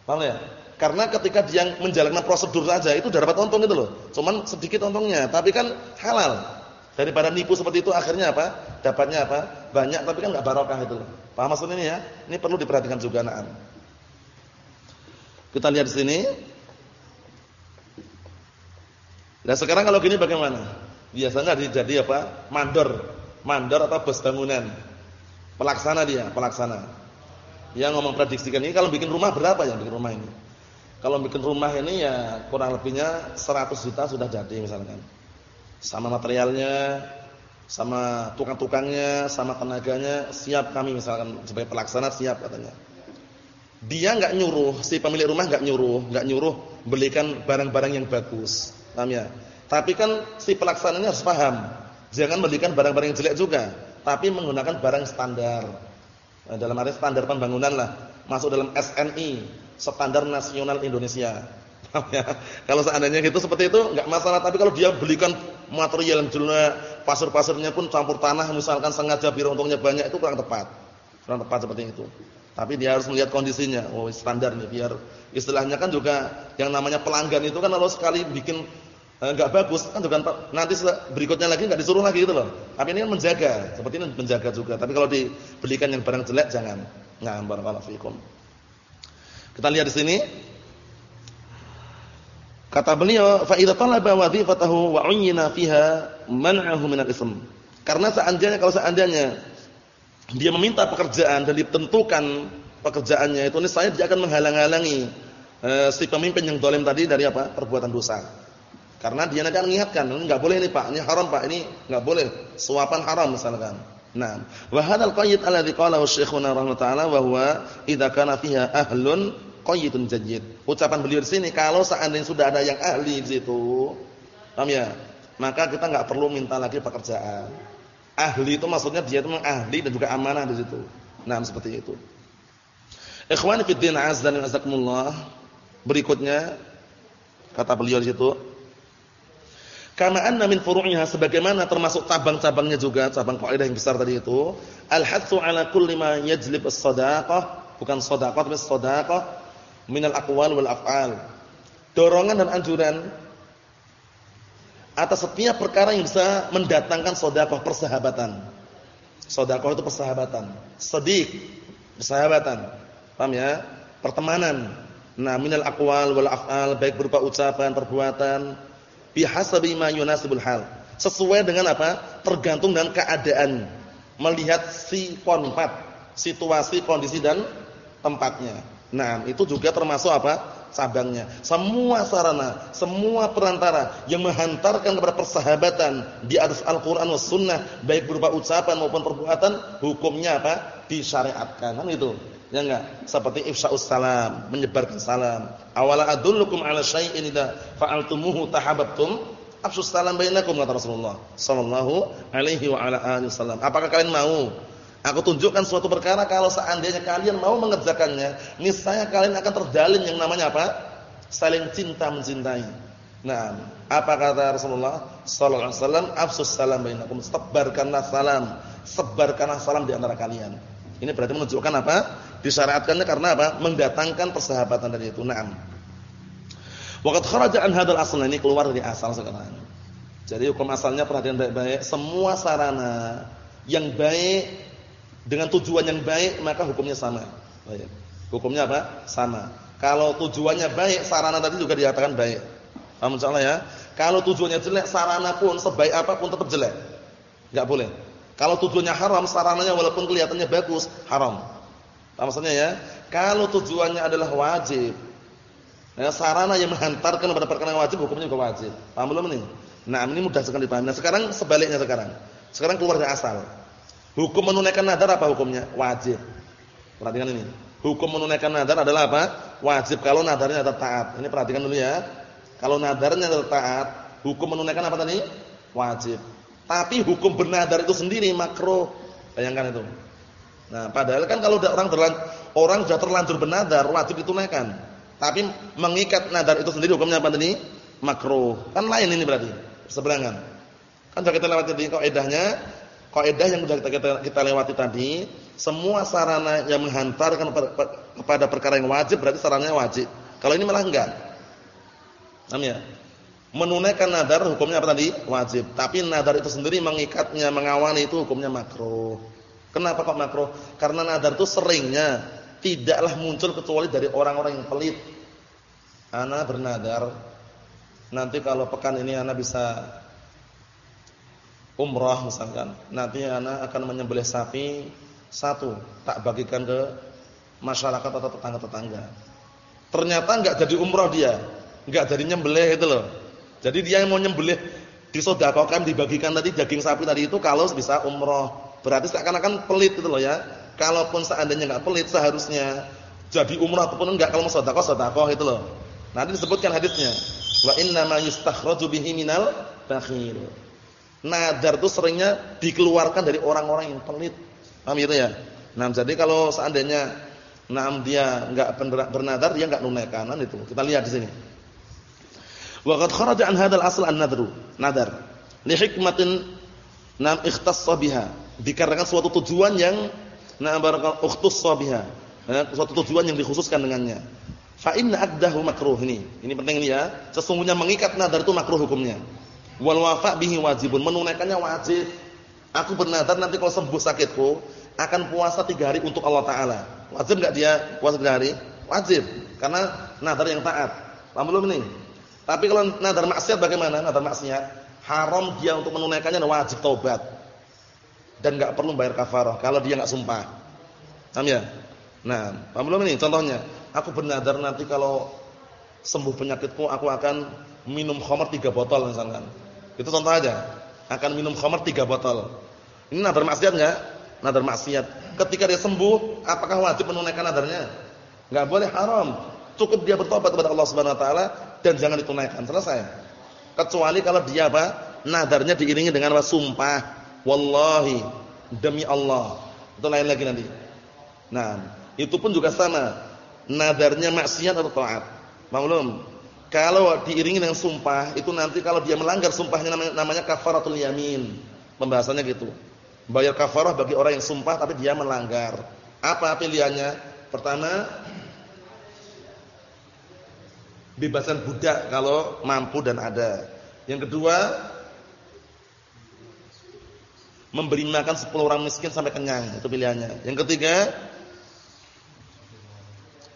Paham ya? Karena ketika dia menjalankan prosedur saja itu dapat untung gitu loh. Cuman sedikit untungnya, tapi kan halal. Daripada nipu seperti itu akhirnya apa? Dapatnya apa? Banyak tapi kan enggak barokah itu. Paham maksudnya ini ya? Ini perlu diperhatikan juga na'am. Kita lihat di sini. Nah, sekarang kalau gini bagaimana? Biasanya jadi apa? Mandor. Mandor atau bos bangunan. Pelaksana dia, pelaksana. Yang ngomong prediksikan ini kalau bikin rumah berapa ya bikin rumah ini? Kalau bikin rumah ini ya kurang lebihnya 100 juta sudah jadi misalkan. Sama materialnya, sama tukang-tukangnya, sama tenaganya, siap kami misalkan sebagai pelaksana siap katanya. Dia enggak nyuruh, si pemilik rumah enggak nyuruh, enggak nyuruh belikan barang-barang yang bagus. Paham ya? Tapi kan si pelaksananya harus paham. Jangan belikan barang-barang yang jelek juga, tapi menggunakan barang standar. Nah, dalam arti standar pembangunan lah, masuk dalam SNI, Standar Nasional Indonesia. Ya? Kalau seandainya gitu seperti itu enggak masalah, tapi kalau dia belikan material yang jelek, pasir-pasirnya pun campur tanah misalkan sengaja biar untungnya banyak itu kurang tepat. Kurang tepat seperti itu. Tapi dia harus melihat kondisinya. Oh, standar nih biar istilahnya kan juga yang namanya pelanggan itu kan kalau sekali bikin enggak eh, bagus kan juga nanti berikutnya lagi enggak disuruh lagi gitu loh. Tapi ini kan menjaga, seperti ini menjaga juga. Tapi kalau dibelikan yang barang jelek jangan. Nggak barakallahu fikum. Kita lihat di sini Kata beliau, fa idza talaba wadhifatahu wa 'uyyina fiha man'ahu min al-ism. Karena seandainya kalau seandainya dia meminta pekerjaan dan ditentukan pekerjaannya itu saya dia akan menghalang-halangi eh, si pemimpin yang zalim tadi dari apa? perbuatan dosa. Karena dia nanti akan mengingatkan, enggak boleh ini Pak, ini haram Pak, ini enggak boleh. Suapan haram misalkan. Nah, wa hadzal qayyid alladhi qalahu Syekhuna rahimahullah wa huwa idza kana fiha ahlun qayyidun jayyid. Ucapan beliau di sini kalau seandainya sudah ada yang ahli di situ, paham ya? Maka kita enggak perlu minta lagi pekerjaan. Ahli itu maksudnya dia itu ahli dan juga amanah di situ. Nah, seperti itu. Ikhwani fi din azza wa jazakumullah. Berikutnya kata beliau di situ, karena anna min furu'iha sebagaimana termasuk cabang-cabangnya juga, cabang kaidah yang besar tadi itu, al-hatsu ala kulli ma yajlib as-shadaqah, bukan shadaqah tapi shadaqah minal aqwal wal af'al. Dorongan dan anjuran atas setiap perkara yang bisa mendatangkan sedekah persahabatan. Sedekah itu persahabatan. Sedik, persahabatan. Paham ya? Pertemanan. Nah, minal aqwal wal af'al baik berupa ucapan, perbuatan bihasabi ma yunasibul hal. Sesuai dengan apa? Tergantung dengan keadaan. Melihat si konfat, situasi, kondisi dan tempatnya. Nah, itu juga termasuk apa? cabangnya. Semua sarana, semua perantara yang menghantarkan kepada persahabatan di atas Al-Qur'an was sunnah, baik berupa ucapan maupun perbuatan, hukumnya apa? disyariatkan. Kan itu. Ya enggak? Seperti ifsya'us salam, menyebarkan salam. Awala adullukum 'ala syai'in idza fa'altumuhu tahabbtum afsus salam bainakum kata Rasulullah sallallahu alaihi wa ala alihi wasallam. Apakah kalian mau Aku tunjukkan suatu perkara kalau seandainya kalian mau mengerjakannya, niscaya kalian akan terdalin yang namanya apa? Saling cinta mencintai. Nah, apa kata Rasulullah sallallahu alaihi wasallam? Afsus salam bainakum. Sebarkanlah salam, sebarkanlah salam di antara kalian. Ini berarti menunjukkan apa? Disyariatkannya karena apa? Mendatangkan persahabatan dari itu. Naam. Waqad kharaja an hadzal asl ini keluar dari asal sekarang. Jadi hukum asalnya perhatian baik-baik, semua sarana yang baik dengan tujuan yang baik maka hukumnya sama. Baik. Hukumnya apa? Sama. Kalau tujuannya baik, sarana tadi juga dikatakan baik. Paham insyaallah ya? Kalau tujuannya jelek, sarana pun sebaik apa pun tetap jelek. Enggak boleh. Kalau tujuannya haram, sarananya walaupun kelihatannya bagus, haram. Paham maksudnya ya? Kalau tujuannya adalah wajib, ya, sarana yang menghantarkan kepada perkara yang wajib, hukumnya juga wajib. Paham belum ini? Nah, ini mudah sekali dipahami. Nah, sekarang sebaliknya sekarang. Sekarang keluar dari asal. Hukum menunaikan nadar apa hukumnya? Wajib. Perhatikan ini. Hukum menunaikan nadar adalah apa? Wajib kalau nadarnya nadar taat. Ini perhatikan dulu ya. Kalau nadarnya nadar taat, hukum menunaikan apa tadi? Wajib. Tapi hukum bernadar itu sendiri makro. Bayangkan itu. Nah, padahal kan kalau orang terlanjur, orang sudah terlanjur bernadar, wajib ditunaikan. Tapi mengikat nadar itu sendiri hukumnya apa tadi? Makro. Kan lain ini berarti. Seberangan. Kan sudah kita lewati tadi kaidahnya Kaidah yang sudah kita, kita, kita lewati tadi, semua sarana yang menghantarkan kepada perkara yang wajib berarti sarananya wajib. Kalau ini malah enggak. Paham ya? Menunaikan nadar hukumnya apa tadi? Wajib. Tapi nadar itu sendiri mengikatnya, mengawani itu hukumnya makruh. Kenapa kok makruh? Karena nadar itu seringnya tidaklah muncul kecuali dari orang-orang yang pelit. Ana bernadar nanti kalau pekan ini ana bisa umrah misalkan, nanti anak akan menyembelih sapi satu, tak bagikan ke masyarakat atau tetangga-tetangga. Ternyata enggak jadi umrah dia, enggak jadi nyembelih itu loh. Jadi dia yang mau nyembelih disedekahkan dibagikan tadi daging sapi tadi itu kalau bisa umrah. Berarti seakan-akan pelit itu loh ya. Kalaupun seandainya enggak pelit seharusnya jadi umrah ataupun enggak kalau mau sedekah itu loh. Nanti disebutkan hadisnya. Wa inna ma yustakhraju bihi minal bakhil. Nadar itu seringnya dikeluarkan dari orang-orang yang pelit. Paham gitu ya? Nah, jadi kalau seandainya nam dia enggak bernadar, dia enggak nunaikan kan itu. Kita lihat di sini. Wa qad kharaja an hadzal asl an-nadru, nadar. Li hikmatin nam ikhtassa biha. Dikarenakan suatu tujuan yang nam barakal ukhtassa biha. Ya, suatu tujuan yang dikhususkan dengannya. Fa inna addahu makruh ini. Ini penting ini ya. Sesungguhnya mengikat nadar itu makruh hukumnya. Wal wafa bihi wajibun, menunaikannya wajib. Aku bernadar nanti kalau sembuh sakitku akan puasa tiga hari untuk Allah Taala. Wajib enggak dia puasa tiga hari? Wajib, karena nadar yang taat. Paham belum ini? Tapi kalau nadar maksiat bagaimana? Nadar maksiat haram dia untuk menunaikannya wajib taubat. Dan enggak perlu bayar kafarah kalau dia enggak sumpah. Paham ya? Nah, paham belum ini? Contohnya, aku bernadar nanti kalau sembuh penyakitku aku akan minum khamar tiga botol misalkan. Itu contoh aja. Akan minum khamar tiga botol. Ini nadar maksiat enggak? Nadar maksiat. Ketika dia sembuh, apakah wajib menunaikan nadarnya? Enggak boleh, haram. Cukup dia bertobat kepada Allah Subhanahu wa taala dan jangan ditunaikan. Selesai. Kecuali kalau dia apa? Nadarnya diiringi dengan? Sumpah. Wallahi, demi Allah. Itu lain lagi nanti. Nah, itu pun juga sama. Nadarnya maksiat atau taat. Maklum, kalau diiringi dengan sumpah, itu nanti kalau dia melanggar sumpahnya namanya, namanya kafaratul yamin. Pembahasannya gitu. Bayar kafarah bagi orang yang sumpah tapi dia melanggar. Apa pilihannya? Pertama, bebasan budak kalau mampu dan ada. Yang kedua, memberi makan 10 orang miskin sampai kenyang, itu pilihannya. Yang ketiga,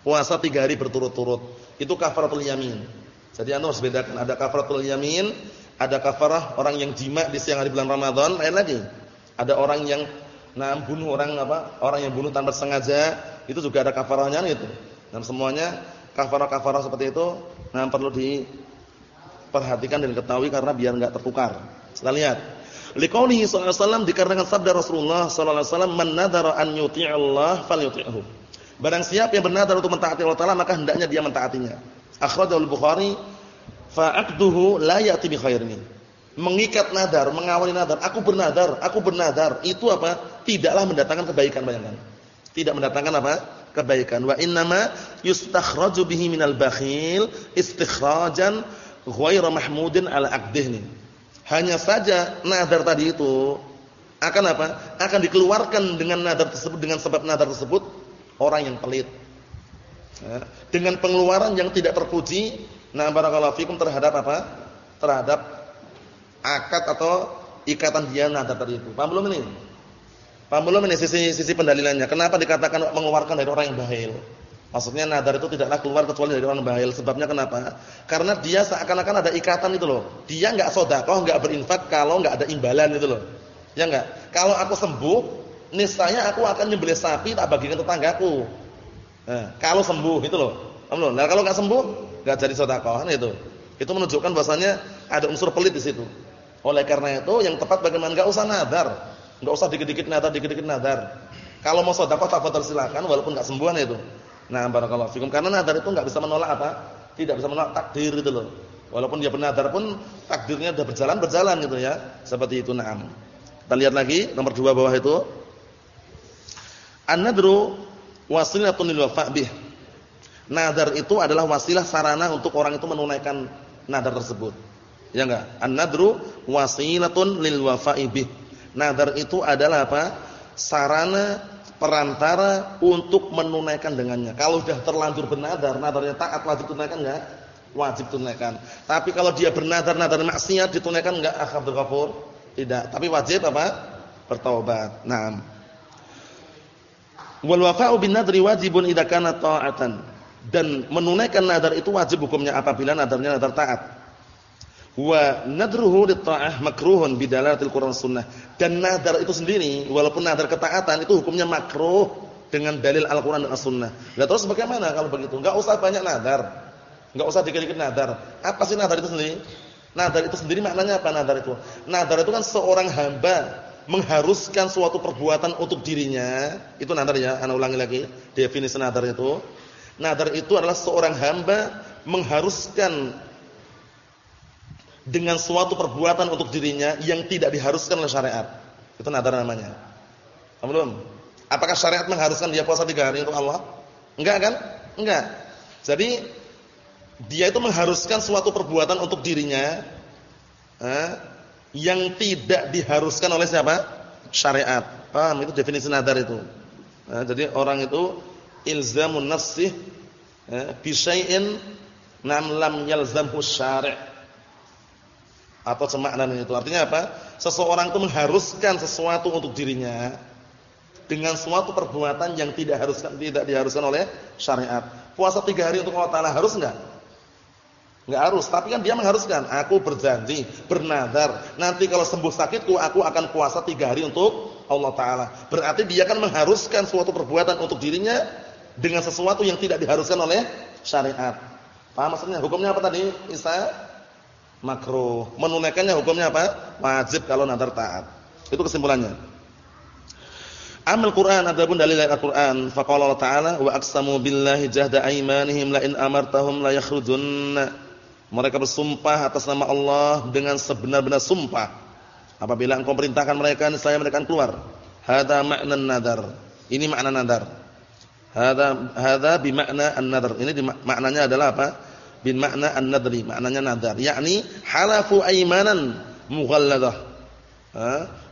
puasa 3 hari berturut-turut. Itu kafaratul yamin. Jadi anda harus bedakan ada kafaratul yamin, ada kafarah orang yang jima di siang hari bulan Ramadan, lain lagi. Ada orang yang nah bunuh orang apa? Orang yang bunuh tanpa sengaja, itu juga ada kafarahnya itu. Dan semuanya kafarah-kafarah seperti itu nah perlu diperhatikan dan ketahui karena biar enggak tertukar. Kita lihat. Liqaulihi sallallahu alaihi wasallam dikarenakan sabda Rasulullah sallallahu alaihi wasallam, "Man nadara an yuti'allah falyuti'hu." Barang siapa yang bernadar untuk mentaati Allah Taala maka hendaknya dia mentaatinya. Akhrajul Bukhari fa'aqduhu la ya'ti bi khairin. Mengikat nadar, mengawali nadar, aku bernadar, aku bernadar, itu apa? Tidaklah mendatangkan kebaikan bayangkan. Tidak mendatangkan apa? Kebaikan. Wa innama yustakhraju bihi minal bakhil istikhrajan ghairu mahmudin ala aqdih Hanya saja nadar tadi itu akan apa? Akan dikeluarkan dengan nadar tersebut dengan sebab nadar tersebut orang yang pelit. Ya, dengan pengeluaran yang tidak terpuji, nah barakallahu fikum terhadap apa? Terhadap akad atau ikatan dia nadar tadi itu. Paham belum ini? Paham belum ini sisi sisi pendalilannya? Kenapa dikatakan mengeluarkan dari orang yang bahil? Maksudnya nadar itu tidaklah keluar kecuali dari orang bahil. Sebabnya kenapa? Karena dia seakan-akan ada ikatan itu loh. Dia enggak sedekah, enggak berinfak kalau enggak ada imbalan itu loh. Ya enggak? Kalau aku sembuh, niscaya aku akan nyembelih sapi tak bagikan tetanggaku. Nah, kalau sembuh itu loh. Nah, kalau enggak sembuh, enggak jadi sedekah kan itu. Itu menunjukkan bahwasanya ada unsur pelit di situ. Oleh karena itu yang tepat bagaimana enggak usah nadar. Enggak usah dikit-dikit nadar, dikit-dikit nadar. Kalau mau sedekah tak silakan walaupun enggak sembuhan itu. Nah, barakallahu fikum karena nadar itu enggak bisa menolak apa? Tidak bisa menolak takdir itu loh. Walaupun dia bernadar pun takdirnya sudah berjalan berjalan gitu ya. Seperti itu na'am. Kita lihat lagi nomor dua bawah itu. An-nadru wasilatun lil wafa' bih. Nadar itu adalah wasilah sarana untuk orang itu menunaikan nadar tersebut. Ya enggak? An-nadru wasilatun lil wafa'i bih. Nadar itu adalah apa? Sarana perantara untuk menunaikan dengannya. Kalau sudah terlanjur bernadar, nadarnya taat wajib tunaikan enggak? Wajib tunaikan. Tapi kalau dia bernadar nadar maksiat ditunaikan enggak? Akhir ghafur? Tidak, tapi wajib apa? Bertaubat. Naam. Wal wafa'u bin nadri wajibun idza kana ta'atan. Dan menunaikan nadar itu wajib hukumnya apabila nadarnya nadar taat. Wa nadruhu lit-ta'ah makruhun bidalatil Qur'an sunnah. Dan nadar itu sendiri walaupun nadar ketaatan itu hukumnya makruh dengan dalil Al-Qur'an dan As-Sunnah. Lah terus bagaimana kalau begitu? Enggak usah banyak nadar. Enggak usah dikit-dikit nadar. Apa sih nadar itu sendiri? Nadar itu sendiri maknanya apa nadar itu? Nadar itu kan seorang hamba mengharuskan suatu perbuatan untuk dirinya. Itu nadar ya, ana ulangi lagi definisi nadar itu. Nadar itu adalah seorang hamba mengharuskan dengan suatu perbuatan untuk dirinya yang tidak diharuskan oleh syariat. Itu nadar namanya. Belum? Apakah syariat mengharuskan dia puasa tiga hari untuk Allah? Enggak kan? Enggak. Jadi dia itu mengharuskan suatu perbuatan untuk dirinya eh, yang tidak diharuskan oleh siapa? Syariat. Paham? Itu definisi nadar itu. Eh, jadi orang itu ilzamun nafsih eh, bi syai'in nam lam yalzamhu syari'. Atau semakna itu. Artinya apa? Seseorang itu mengharuskan sesuatu untuk dirinya dengan suatu perbuatan yang tidak haruskan tidak diharuskan oleh syariat. Puasa tiga hari untuk Allah Taala harus enggak? Enggak harus, tapi kan dia mengharuskan. Aku berjanji, bernadar, nanti kalau sembuh sakitku aku akan puasa tiga hari untuk Allah taala. Berarti dia kan mengharuskan suatu perbuatan untuk dirinya dengan sesuatu yang tidak diharuskan oleh syariat. Paham maksudnya? Hukumnya apa tadi? Isa makruh. Menunaikannya hukumnya apa? Wajib kalau nadar taat. Itu kesimpulannya. Amal Quran adapun dalil ayat Al-Quran. Faqala Ta'ala wa aqsamu billahi jahda aimanihim la in amartahum la yakhrujunna mereka bersumpah atas nama Allah dengan sebenar-benar sumpah. Apabila engkau perintahkan mereka, niscaya mereka akan keluar. Hada makna nadar. Ini makna nadar. Hada hada bi makna an-nadar. Ini maknanya adalah apa? Bin makna an-nadri, maknanya nadar. Yakni halafu aimanan mughalladah.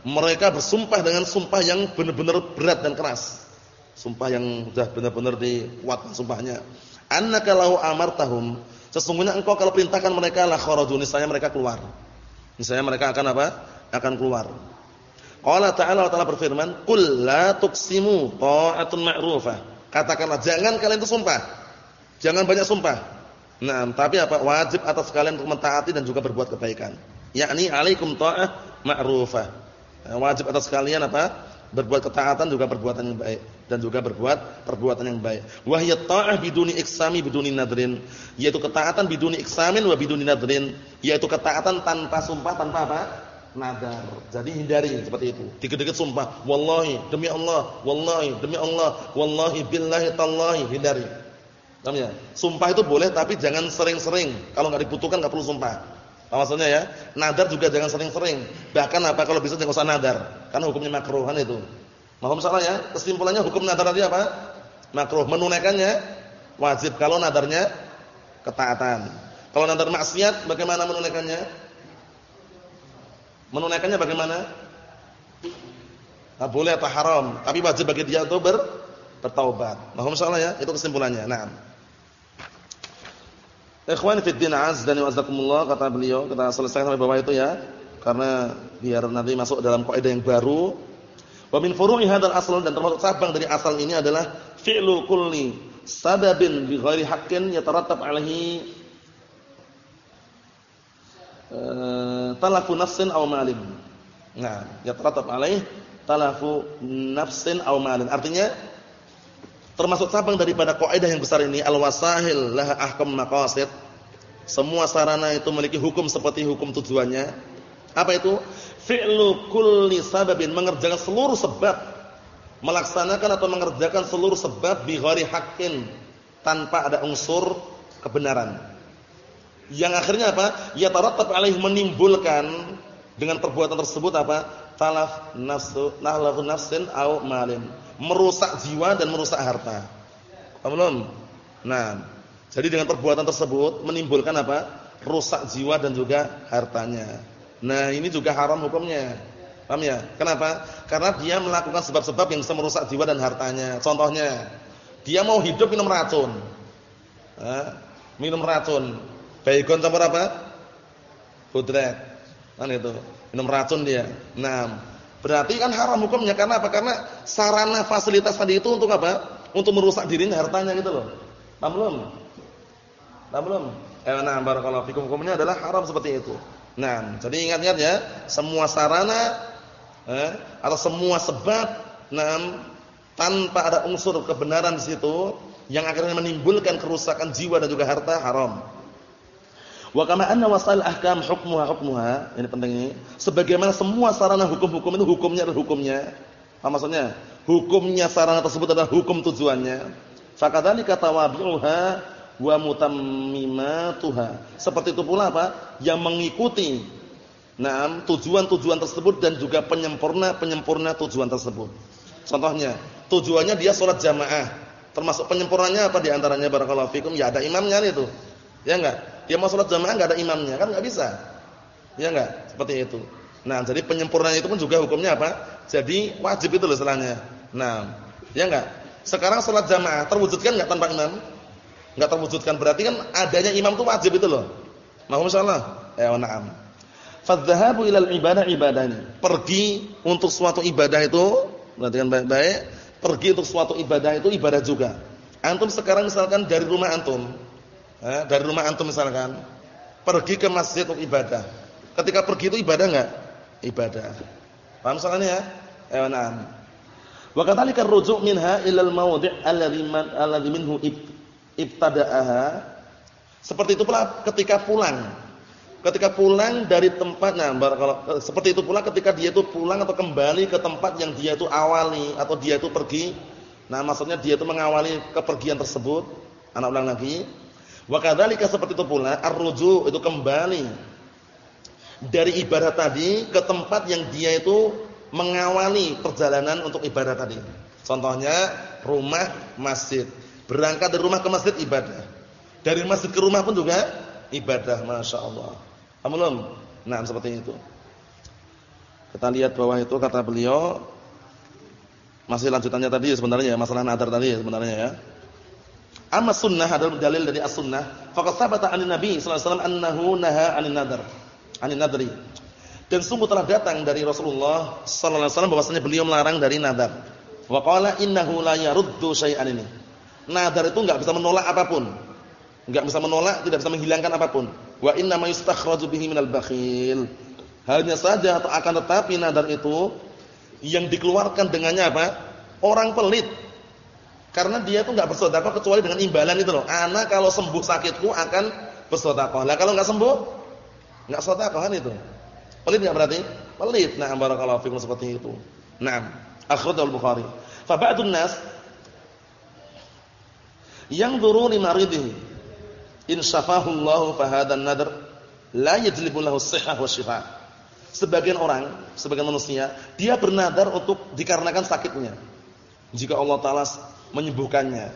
Mereka bersumpah dengan sumpah yang benar-benar berat dan keras. Sumpah yang sudah benar-benar dikuatkan sumpahnya. Annaka lau amartahum Sesungguhnya engkau kalau perintahkan mereka la kharaju, niscaya mereka keluar. Niscaya mereka akan apa? Akan keluar. Allah Ta'ala Allah Ta'ala berfirman, "Qul la tuqsimu ta'atun ma'rufah." Katakanlah jangan kalian itu sumpah. Jangan banyak sumpah. Nah, tapi apa? Wajib atas kalian untuk mentaati dan juga berbuat kebaikan. Yakni alaikum ta'ah ma'rufah. Wajib atas kalian apa? berbuat ketaatan juga perbuatan yang baik dan juga berbuat perbuatan yang baik. Wahiyat ta'ah biduni iksami biduni nadrin, yaitu ketaatan biduni iksamin wa biduni nadrin, yaitu ketaatan tanpa sumpah tanpa apa? Nadar. Jadi hindari seperti itu. Dikit-dikit sumpah, wallahi demi Allah, wallahi demi Allah, wallahi billahi tallahi, hindari. Paham ya? Sumpah itu boleh tapi jangan sering-sering. Kalau enggak dibutuhkan enggak perlu sumpah. Apa maksudnya ya? Nadar juga jangan sering-sering. Bahkan apa kalau bisa jangan usah nadar. Karena hukumnya makruh kan itu. Mohon salah ya. Kesimpulannya hukum nadar tadi apa? Makruh. Menunaikannya wajib kalau nadarnya ketaatan. Kalau nadar maksiat bagaimana menunaikannya? Menunaikannya bagaimana? Nah, boleh atau haram, tapi wajib bagi dia untuk ber, bertaubat. Mohon salah ya, itu kesimpulannya. Nah. Ikhwan fi din az dan wazakumullah kata beliau, kita selesaikan sampai bawah itu ya. Karena biar nanti masuk dalam kaidah yang baru. Wa min furu'i hadzal asal dan termasuk cabang dari asal ini adalah fi'lu kulli sababin bi ghairi haqqin yatarattab alaihi Eh, talafu nafsin aw malin. Nah, yataratab alaih talafu nafsin aw malin. Artinya termasuk cabang daripada kaidah yang besar ini al-wasahil laha ahkam maqasid. Semua sarana itu memiliki hukum seperti hukum tujuannya. Apa itu? Fi'lu kulli sababin mengerjakan seluruh sebab melaksanakan atau mengerjakan seluruh sebab bi ghairi haqqin tanpa ada unsur kebenaran. Yang akhirnya apa? Ya tarattab alaih menimbulkan dengan perbuatan tersebut apa? Talaf nafsu, nahlafu nafsin au malin. Merusak jiwa dan merusak harta. Paham Nah, jadi dengan perbuatan tersebut menimbulkan apa? Rusak jiwa dan juga hartanya. Nah, ini juga haram hukumnya. Paham ya? Kenapa? Karena dia melakukan sebab-sebab yang bisa merusak jiwa dan hartanya. Contohnya, dia mau hidup minum racun. minum racun Baygon campur apa? Pudret. Kan itu. Minum racun dia. Nah, berarti kan haram hukumnya karena apa? Karena sarana fasilitas tadi itu untuk apa? Untuk merusak dirinya, hartanya gitu loh. Paham belum? Paham belum? Eh, nah, barakallahu fikum hukumnya adalah haram seperti itu. Nah, jadi ingat-ingat ya, semua sarana eh, atau semua sebab nah, tanpa ada unsur kebenaran di situ yang akhirnya menimbulkan kerusakan jiwa dan juga harta haram. Wa kama anna wasal ahkam hukmuha hukmuha, ini penting ini. Sebagaimana semua sarana hukum-hukum itu hukumnya adalah hukumnya. Apa maksudnya? Hukumnya sarana tersebut adalah hukum tujuannya. Fakadzalika tawabi'uha wa mutammimatuha. Seperti itu pula apa? Yang mengikuti Nah, tujuan-tujuan tersebut dan juga penyempurna-penyempurna tujuan tersebut. Contohnya, tujuannya dia sholat jamaah. Termasuk penyempurnanya apa di antaranya barakallahu fikum? Ya ada imamnya itu. Ya enggak? Dia mau sholat jamaah nggak ada imamnya, kan nggak bisa. Ya enggak? Seperti itu. Nah, jadi penyempurnaan itu pun juga hukumnya apa? Jadi wajib itu loh istilahnya. Nah, ya enggak? Sekarang sholat jamaah terwujudkan enggak tanpa imam? Enggak terwujudkan berarti kan adanya imam itu wajib itu loh. Mohon insyaallah. Ya, na'am. Fadhahabu ilal ibadah ibadah ini. Pergi untuk suatu ibadah itu, perhatikan baik-baik, pergi untuk suatu ibadah itu ibadah juga. Antum sekarang misalkan dari rumah antum, eh, dari rumah antum misalkan pergi ke masjid untuk ibadah. Ketika pergi itu ibadah enggak? Ibadah. Paham soalnya ya? Eh, na'am. Wa kadzalika ar-ruju' minha ila al-mawdi' alladhi minhu ibtada'aha. Seperti itu pula ketika pulang. Ketika pulang dari tempatnya, kalau seperti itu pula ketika dia itu pulang atau kembali ke tempat yang dia itu awali atau dia itu pergi. Nah, maksudnya dia itu mengawali kepergian tersebut. Anak ulang lagi Wa kadzalika seperti itu pula ar-ruju itu kembali dari ibadah tadi ke tempat yang dia itu mengawali perjalanan untuk ibadah tadi. Contohnya rumah masjid. Berangkat dari rumah ke masjid ibadah. Dari masjid ke rumah pun juga ibadah, Masya Allah. Belum? Nah, seperti itu. Kita lihat bawah itu kata beliau masih lanjutannya tadi sebenarnya masalah nadar tadi sebenarnya ya. Amma sunnah adalah dalil dari as-sunnah. Faqad thabata 'an Nabi sallallahu alaihi wasallam annahu naha 'anil nadar. 'Anil nadri. Dan sungguh telah datang dari Rasulullah sallallahu alaihi wasallam bahwasanya beliau melarang dari nadar. Wa qala innahu la yaruddu syai'an ini. Nadar itu enggak bisa menolak apa pun. Enggak bisa menolak, tidak bisa menghilangkan apa pun. Wa inna ma yustakhraju bihi minal bakhil. Hanya saja atau akan tetapi nadar itu yang dikeluarkan dengannya apa? Orang pelit karena dia itu enggak bersedekah kecuali dengan imbalan itu loh. Ana kalau sembuh sakitku akan bersedekah. Lah kalau enggak sembuh enggak sedekah kan itu. Pelit enggak berarti? pelit. Nah, barakallahu fikum seperti itu. Naam, akhrajahu al-Bukhari. Fa ba'dun nas yang duru li maridihi in syafahu Allah fa hadzal nadr la yajlibu lahu as-sihhah wa shifa. Sebagian orang, sebagian manusia, dia bernadar untuk dikarenakan sakitnya. Jika Allah taala menyembuhkannya,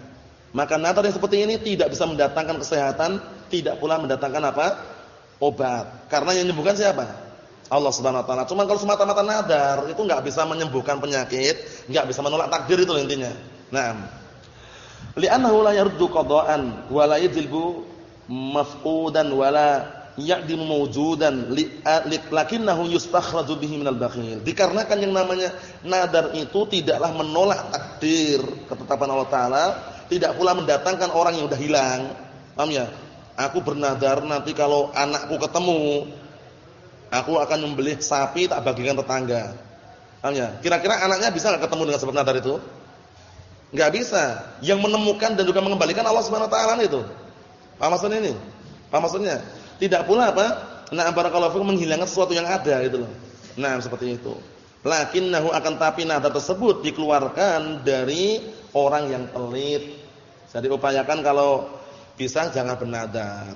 maka nadar yang seperti ini tidak bisa mendatangkan kesehatan, tidak pula mendatangkan apa? obat. Karena yang menyembuhkan siapa? Allah Subhanahu wa taala. Cuma kalau semata-mata nadar itu enggak bisa menyembuhkan penyakit, enggak bisa menolak takdir itu intinya. Nah, li'annahu la yaruddu qada'an wa la yajlibu mafqudan wa la ya'dimu mawjudan lakinnahu yustakhraju bihi minal bakhil. Dikarenakan yang namanya nadar itu tidaklah menolak takdir ketetapan Allah taala, tidak pula mendatangkan orang yang sudah hilang. Paham ya? Aku bernadar nanti kalau anakku ketemu, aku akan membeli sapi tak bagikan tetangga. Paham ya? Kira-kira anaknya bisa enggak ketemu dengan sebab nadar itu? Enggak bisa. Yang menemukan dan juga mengembalikan Allah Subhanahu wa taala itu. Apa maksudnya ini? Apa maksudnya? Tidak pula apa? Nah, barakallahu fikum menghilangkan sesuatu yang ada gitu loh. Nah, seperti itu. Lakinnahu akan tapi nadar tersebut dikeluarkan dari orang yang pelit. Jadi upayakan kalau bisa jangan bernadar.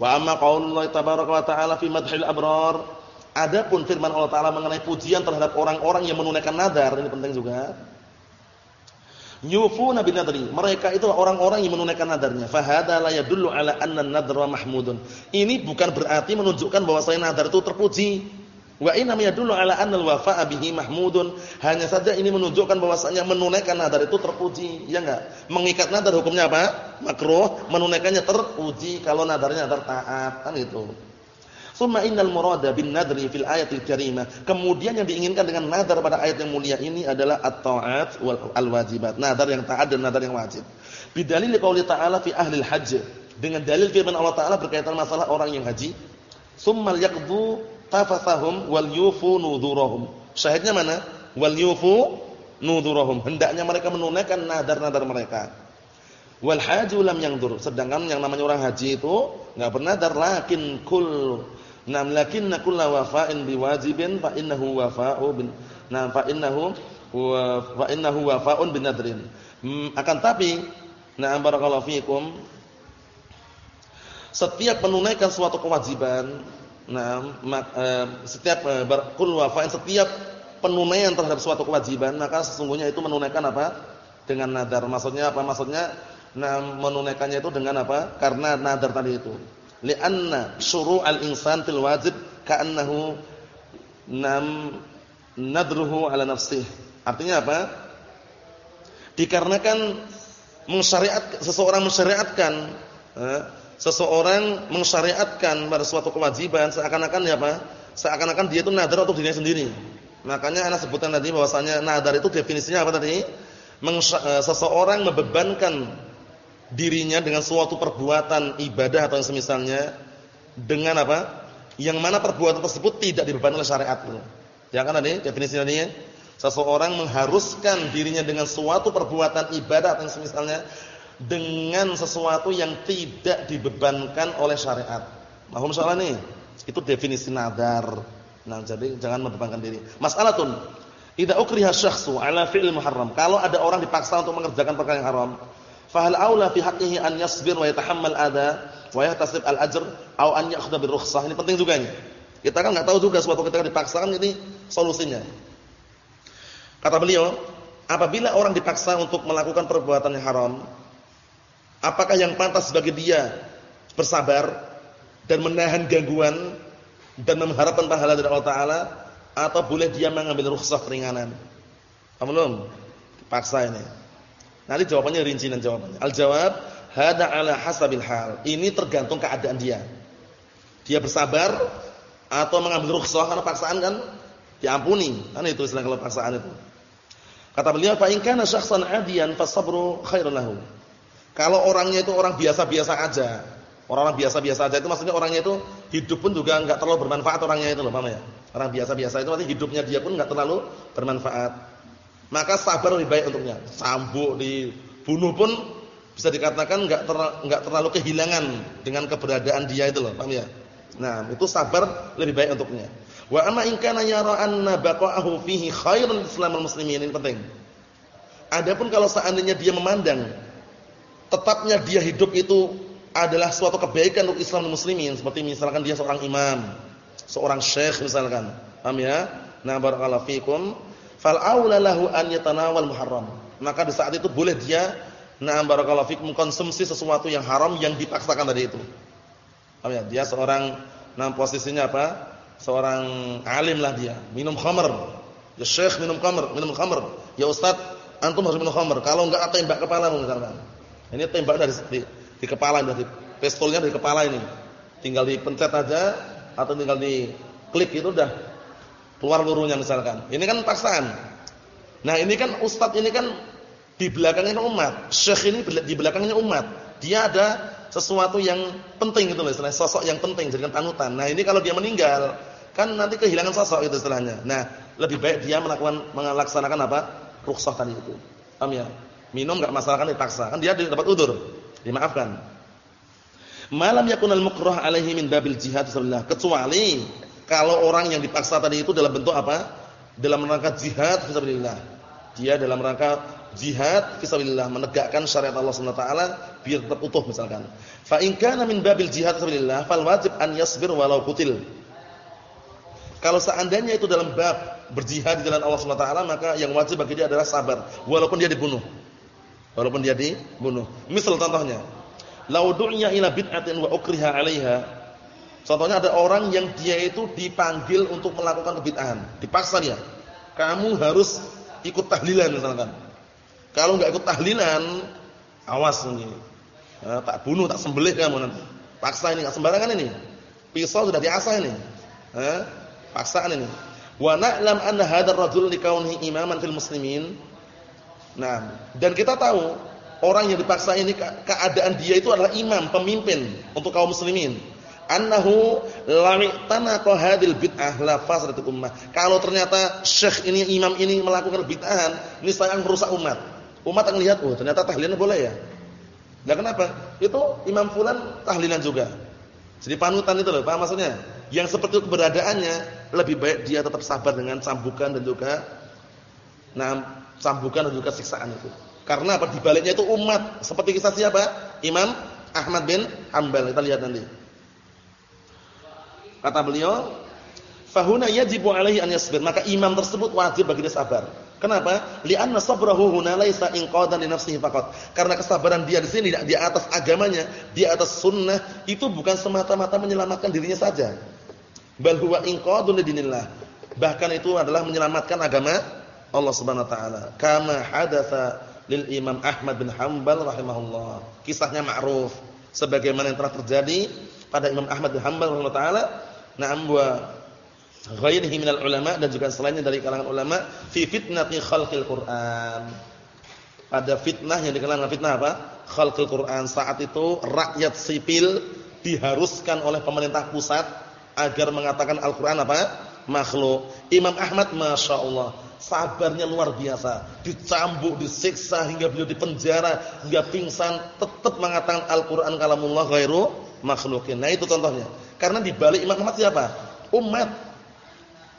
Wa amma qaulullah tabaraka wa taala fi madhil abrar. Adapun firman Allah taala mengenai pujian terhadap orang-orang yang menunaikan nadar, ini penting juga. Yufuna bin nadri. Mereka itu orang-orang yang menunaikan nadarnya. Fa hadza la yadullu ala anna an-nadra mahmudun. Ini bukan berarti menunjukkan bahwa saya nadar itu terpuji. Wa inna yadullu ala anna al-wafa'a bihi mahmudun. Hanya saja ini menunjukkan bahwasanya menunaikan nadar itu terpuji, ya enggak? Mengikat nadar hukumnya apa? Makruh, menunaikannya terpuji kalau nadarnya nadar taat, kan itu. Summa innal murada bin nadri fil ayatil karimah. Kemudian yang diinginkan dengan nadar pada ayat yang mulia ini adalah at-ta'at wal al-wajibat. Nadar yang taat dan nadar yang wajib. Bidalil qauli ta'ala fi ahli al-hajj. Dengan dalil firman Allah Ta'ala berkaitan masalah orang yang haji. Summa yaqdu tafathahum wal yufu nudurahum. Syahidnya mana? Wal yufu nudurahum. Hendaknya mereka menunaikan nadar-nadar mereka. Wal haju lam yangdur. Sedangkan yang namanya orang haji itu enggak bernadar lakin kul Nam lakinna kulla wafa'in biwajibin fa innahu wafa'u bin Nam fa innahu wa fa innahu wafa'un bin nadrin. Hmm, akan tapi na'am barakallahu fikum setiap menunaikan suatu kewajiban nah eh, setiap eh, kul wafa'in setiap penunaian terhadap suatu kewajiban maka sesungguhnya itu menunaikan apa? Dengan nadar. Maksudnya apa? Maksudnya nah menunaikannya itu dengan apa? Karena nadar tadi itu li'anna syuru'al insan fil wajib ka'annahu nam nadruhu ala nafsih. Artinya apa? Dikarenakan mensyariat seseorang mensyariatkan eh, seseorang mensyariatkan pada suatu kewajiban seakan-akan ya apa? Seakan-akan dia itu nadar untuk dirinya sendiri. Makanya ana sebutkan tadi bahwasanya nadar itu definisinya apa tadi? Mengsa, eh, seseorang membebankan dirinya dengan suatu perbuatan ibadah atau yang semisalnya dengan apa? Yang mana perbuatan tersebut tidak dibebankan oleh syariat. Ya kan tadi definisinya tadi ya? Seseorang mengharuskan dirinya dengan suatu perbuatan ibadah atau yang semisalnya dengan sesuatu yang tidak dibebankan oleh syariat. Mahum soal nih? Itu definisi nadar. Nah, jadi jangan membebankan diri. Mas'alatun idza ukriha syakhsu ala fi'il muharram. Kalau ada orang dipaksa untuk mengerjakan perkara yang haram, Fahal aula fi haqqihi an yasbir wa yatahammal adha wa yahtasib al-ajr aw an ya'khudha bir rukhsah. Ini penting juga ini. Kita kan enggak tahu juga suatu ketika dipaksakan ini solusinya. Kata beliau, apabila orang dipaksa untuk melakukan perbuatan yang haram, apakah yang pantas bagi dia bersabar dan menahan gangguan dan mengharapkan pahala dari Allah taala atau boleh dia mengambil rukhsah keringanan? Paham belum? Dipaksa ini. Nanti jawabannya rincian jawabannya. Al-jawab hada ala hasabil hal. Ini tergantung keadaan dia. Dia bersabar atau mengambil rukhsah karena paksaan kan diampuni. Kan itu istilah kalau paksaan itu. Kata beliau, "Fa in kana syakhsan 'adiyan fasabru khairun lahu." Kalau orangnya itu orang biasa-biasa aja. Orang-orang biasa-biasa aja itu maksudnya orangnya itu hidup pun juga enggak terlalu bermanfaat orangnya itu loh, paham ya? Orang biasa-biasa itu artinya hidupnya dia pun enggak terlalu bermanfaat maka sabar lebih baik untuknya. Sambuk dibunuh pun bisa dikatakan enggak ter, enggak terlalu kehilangan dengan keberadaan dia itu loh, paham ya? Nah, itu sabar lebih baik untuknya. Wa amma in kana yara anna baqa'ahu fihi khairul islamul muslimin ini penting. Adapun kalau seandainya dia memandang tetapnya dia hidup itu adalah suatu kebaikan untuk Islam dan muslimin seperti misalkan dia seorang imam, seorang syekh misalkan. Paham ya? Nah, barakallahu fikum. Fal aula lahu an yatanawal muharram. Maka di saat itu boleh dia nah barakallahu fikum konsumsi sesuatu yang haram yang dipaksakan tadi itu. Paham ya? Dia seorang nah posisinya apa? Seorang alim lah dia, minum khamr. Ya syekh minum khamr, minum khamr. Ya ustaz, antum harus minum khamr. Kalau enggak tembak kepala misalkan. Ini tembak dari di, di kepala dari pistolnya dari kepala ini. Tinggal dipencet aja atau tinggal di klik itu udah keluar lurunya misalkan. Ini kan paksaan. Nah, ini kan ustaz ini kan di belakangnya umat. Syekh ini di belakangnya umat. Dia ada sesuatu yang penting gitu loh istilahnya, sosok yang penting jadikan panutan. Nah, ini kalau dia meninggal kan nanti kehilangan sosok itu istilahnya. Nah, lebih baik dia melakukan melaksanakan apa? rukhsah tadi itu. Paham ya? Minum enggak masalah kan dipaksa. Kan dia dapat udur. Dimaafkan. Malam yakunal mukrah alaihi min babil jihad fisabilillah. Kecuali kalau orang yang dipaksa tadi itu dalam bentuk apa? Dalam rangka jihad fisabilillah. Dia dalam rangka jihad fisabilillah menegakkan syariat Allah Subhanahu wa taala biar tetap utuh misalkan. Fa in kana min babil jihad fisabilillah fal wajib an yasbir walau qutil. Kalau seandainya itu dalam bab berjihad di jalan Allah Subhanahu wa taala maka yang wajib bagi dia adalah sabar walaupun dia dibunuh. Walaupun dia dibunuh. Misal contohnya, lau du'ya ila bid'atin wa ukriha 'alaiha. Contohnya ada orang yang dia itu dipanggil untuk melakukan kebid'ahan, dipaksa dia. Kamu harus ikut tahlilan misalkan. Kalau enggak ikut tahlilan, awas ini. Ya, tak bunuh, tak sembelih kamu nanti. Paksa ini enggak sembarangan ini. Pisau sudah diasah ini. Ya, paksaan ini. Wa na'lam anna hadzal rajul likaunihi imaman fil muslimin Nah, dan kita tahu orang yang dipaksa ini keadaan dia itu adalah imam, pemimpin untuk kaum muslimin. Annahu lami'tanaqa hadil bid'ah la fasadatul ummah. Kalau ternyata syekh ini imam ini melakukan bid'ahan, ini sangat merusak umat. Umat akan lihat, oh ternyata tahlilan boleh ya. Nah kenapa? Itu imam fulan tahlilan juga. Jadi panutan itu loh, paham maksudnya? Yang seperti itu keberadaannya lebih baik dia tetap sabar dengan cambukan dan juga nah cambukan dan juga siksaan itu. Karena apa? Di baliknya itu umat. Seperti kisah siapa? Imam Ahmad bin Hanbal. Kita lihat nanti. Kata beliau, "Fahuna yajibu alaihi an yasbir." Maka imam tersebut wajib bagi dia sabar. Kenapa? Li'anna sabrahu huna laisa inqadan li nafsihi faqat. Karena kesabaran dia di sini di atas agamanya, di atas sunnah itu bukan semata-mata menyelamatkan dirinya saja. Bal huwa inqadun lidinillah. Bahkan itu adalah menyelamatkan agama Allah Subhanahu wa taala. Kama hadatsa lil Imam Ahmad bin Hanbal rahimahullah. Kisahnya ma'ruf sebagaimana yang telah terjadi pada Imam Ahmad bin Hanbal rahimahullah. Na'am wa ghairihi minal ulama dan juga selainnya dari kalangan ulama fi fitnati khalqil Qur'an. Ada fitnah yang dikenal fitnah apa? Khalqil Qur'an. Saat itu rakyat sipil diharuskan oleh pemerintah pusat agar mengatakan Al-Qur'an apa? makhluk. Imam Ahmad Masya Allah sabarnya luar biasa, dicambuk, disiksa hingga beliau dipenjara, hingga pingsan, tetap mengatakan Al-Qur'an kalamullah ghairu makhlukin. Nah, itu contohnya. Karena di balik Imam Ahmad siapa? Umat.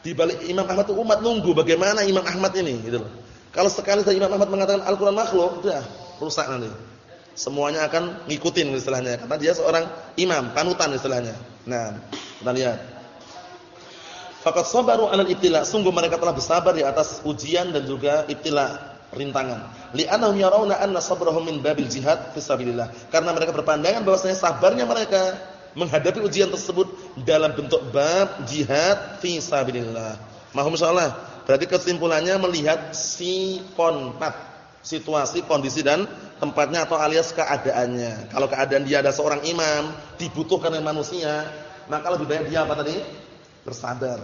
Di balik Imam Ahmad itu umat nunggu bagaimana Imam Ahmad ini gitu loh. Kalau sekali saja Imam Ahmad mengatakan Al-Qur'an makhluk, sudah rusak nanti. Semuanya akan ngikutin istilahnya karena dia seorang imam, panutan istilahnya. Nah, kita lihat. Fakat sabaru 'alal ibtila. Sungguh mereka telah bersabar di atas ujian dan juga ibtila, rintangan. Li'annahum yarawna anna sabrahum min babil jihad fi sabilillah. Karena mereka berpandangan bahwasanya sabarnya mereka menghadapi ujian tersebut dalam bentuk bab jihad fi sabilillah. Mahum insyaallah. Berarti kesimpulannya melihat si kontat, situasi, kondisi dan tempatnya atau alias keadaannya. Kalau keadaan dia ada seorang imam, dibutuhkan oleh manusia, maka lebih baik dia apa tadi? Bersabar.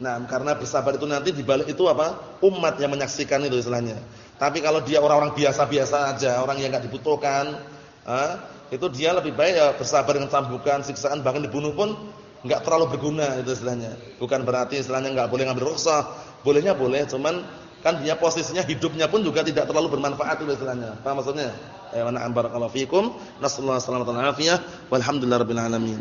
Nah, karena bersabar itu nanti dibalik itu apa? Umat yang menyaksikan itu istilahnya. Tapi kalau dia orang-orang biasa-biasa aja, orang yang enggak dibutuhkan, ah, itu dia lebih baik ya bersabar dengan cambukan, siksaan, bahkan dibunuh pun enggak terlalu berguna itu istilahnya. Bukan berarti istilahnya enggak boleh ngambil rukhsah. Bolehnya boleh, cuman kan dia posisinya hidupnya pun juga tidak terlalu bermanfaat itu istilahnya. Paham maksudnya? Ya, wa na'am barakallahu fikum. Alaihi wasallam wa alhamdulillahirabbil alamin.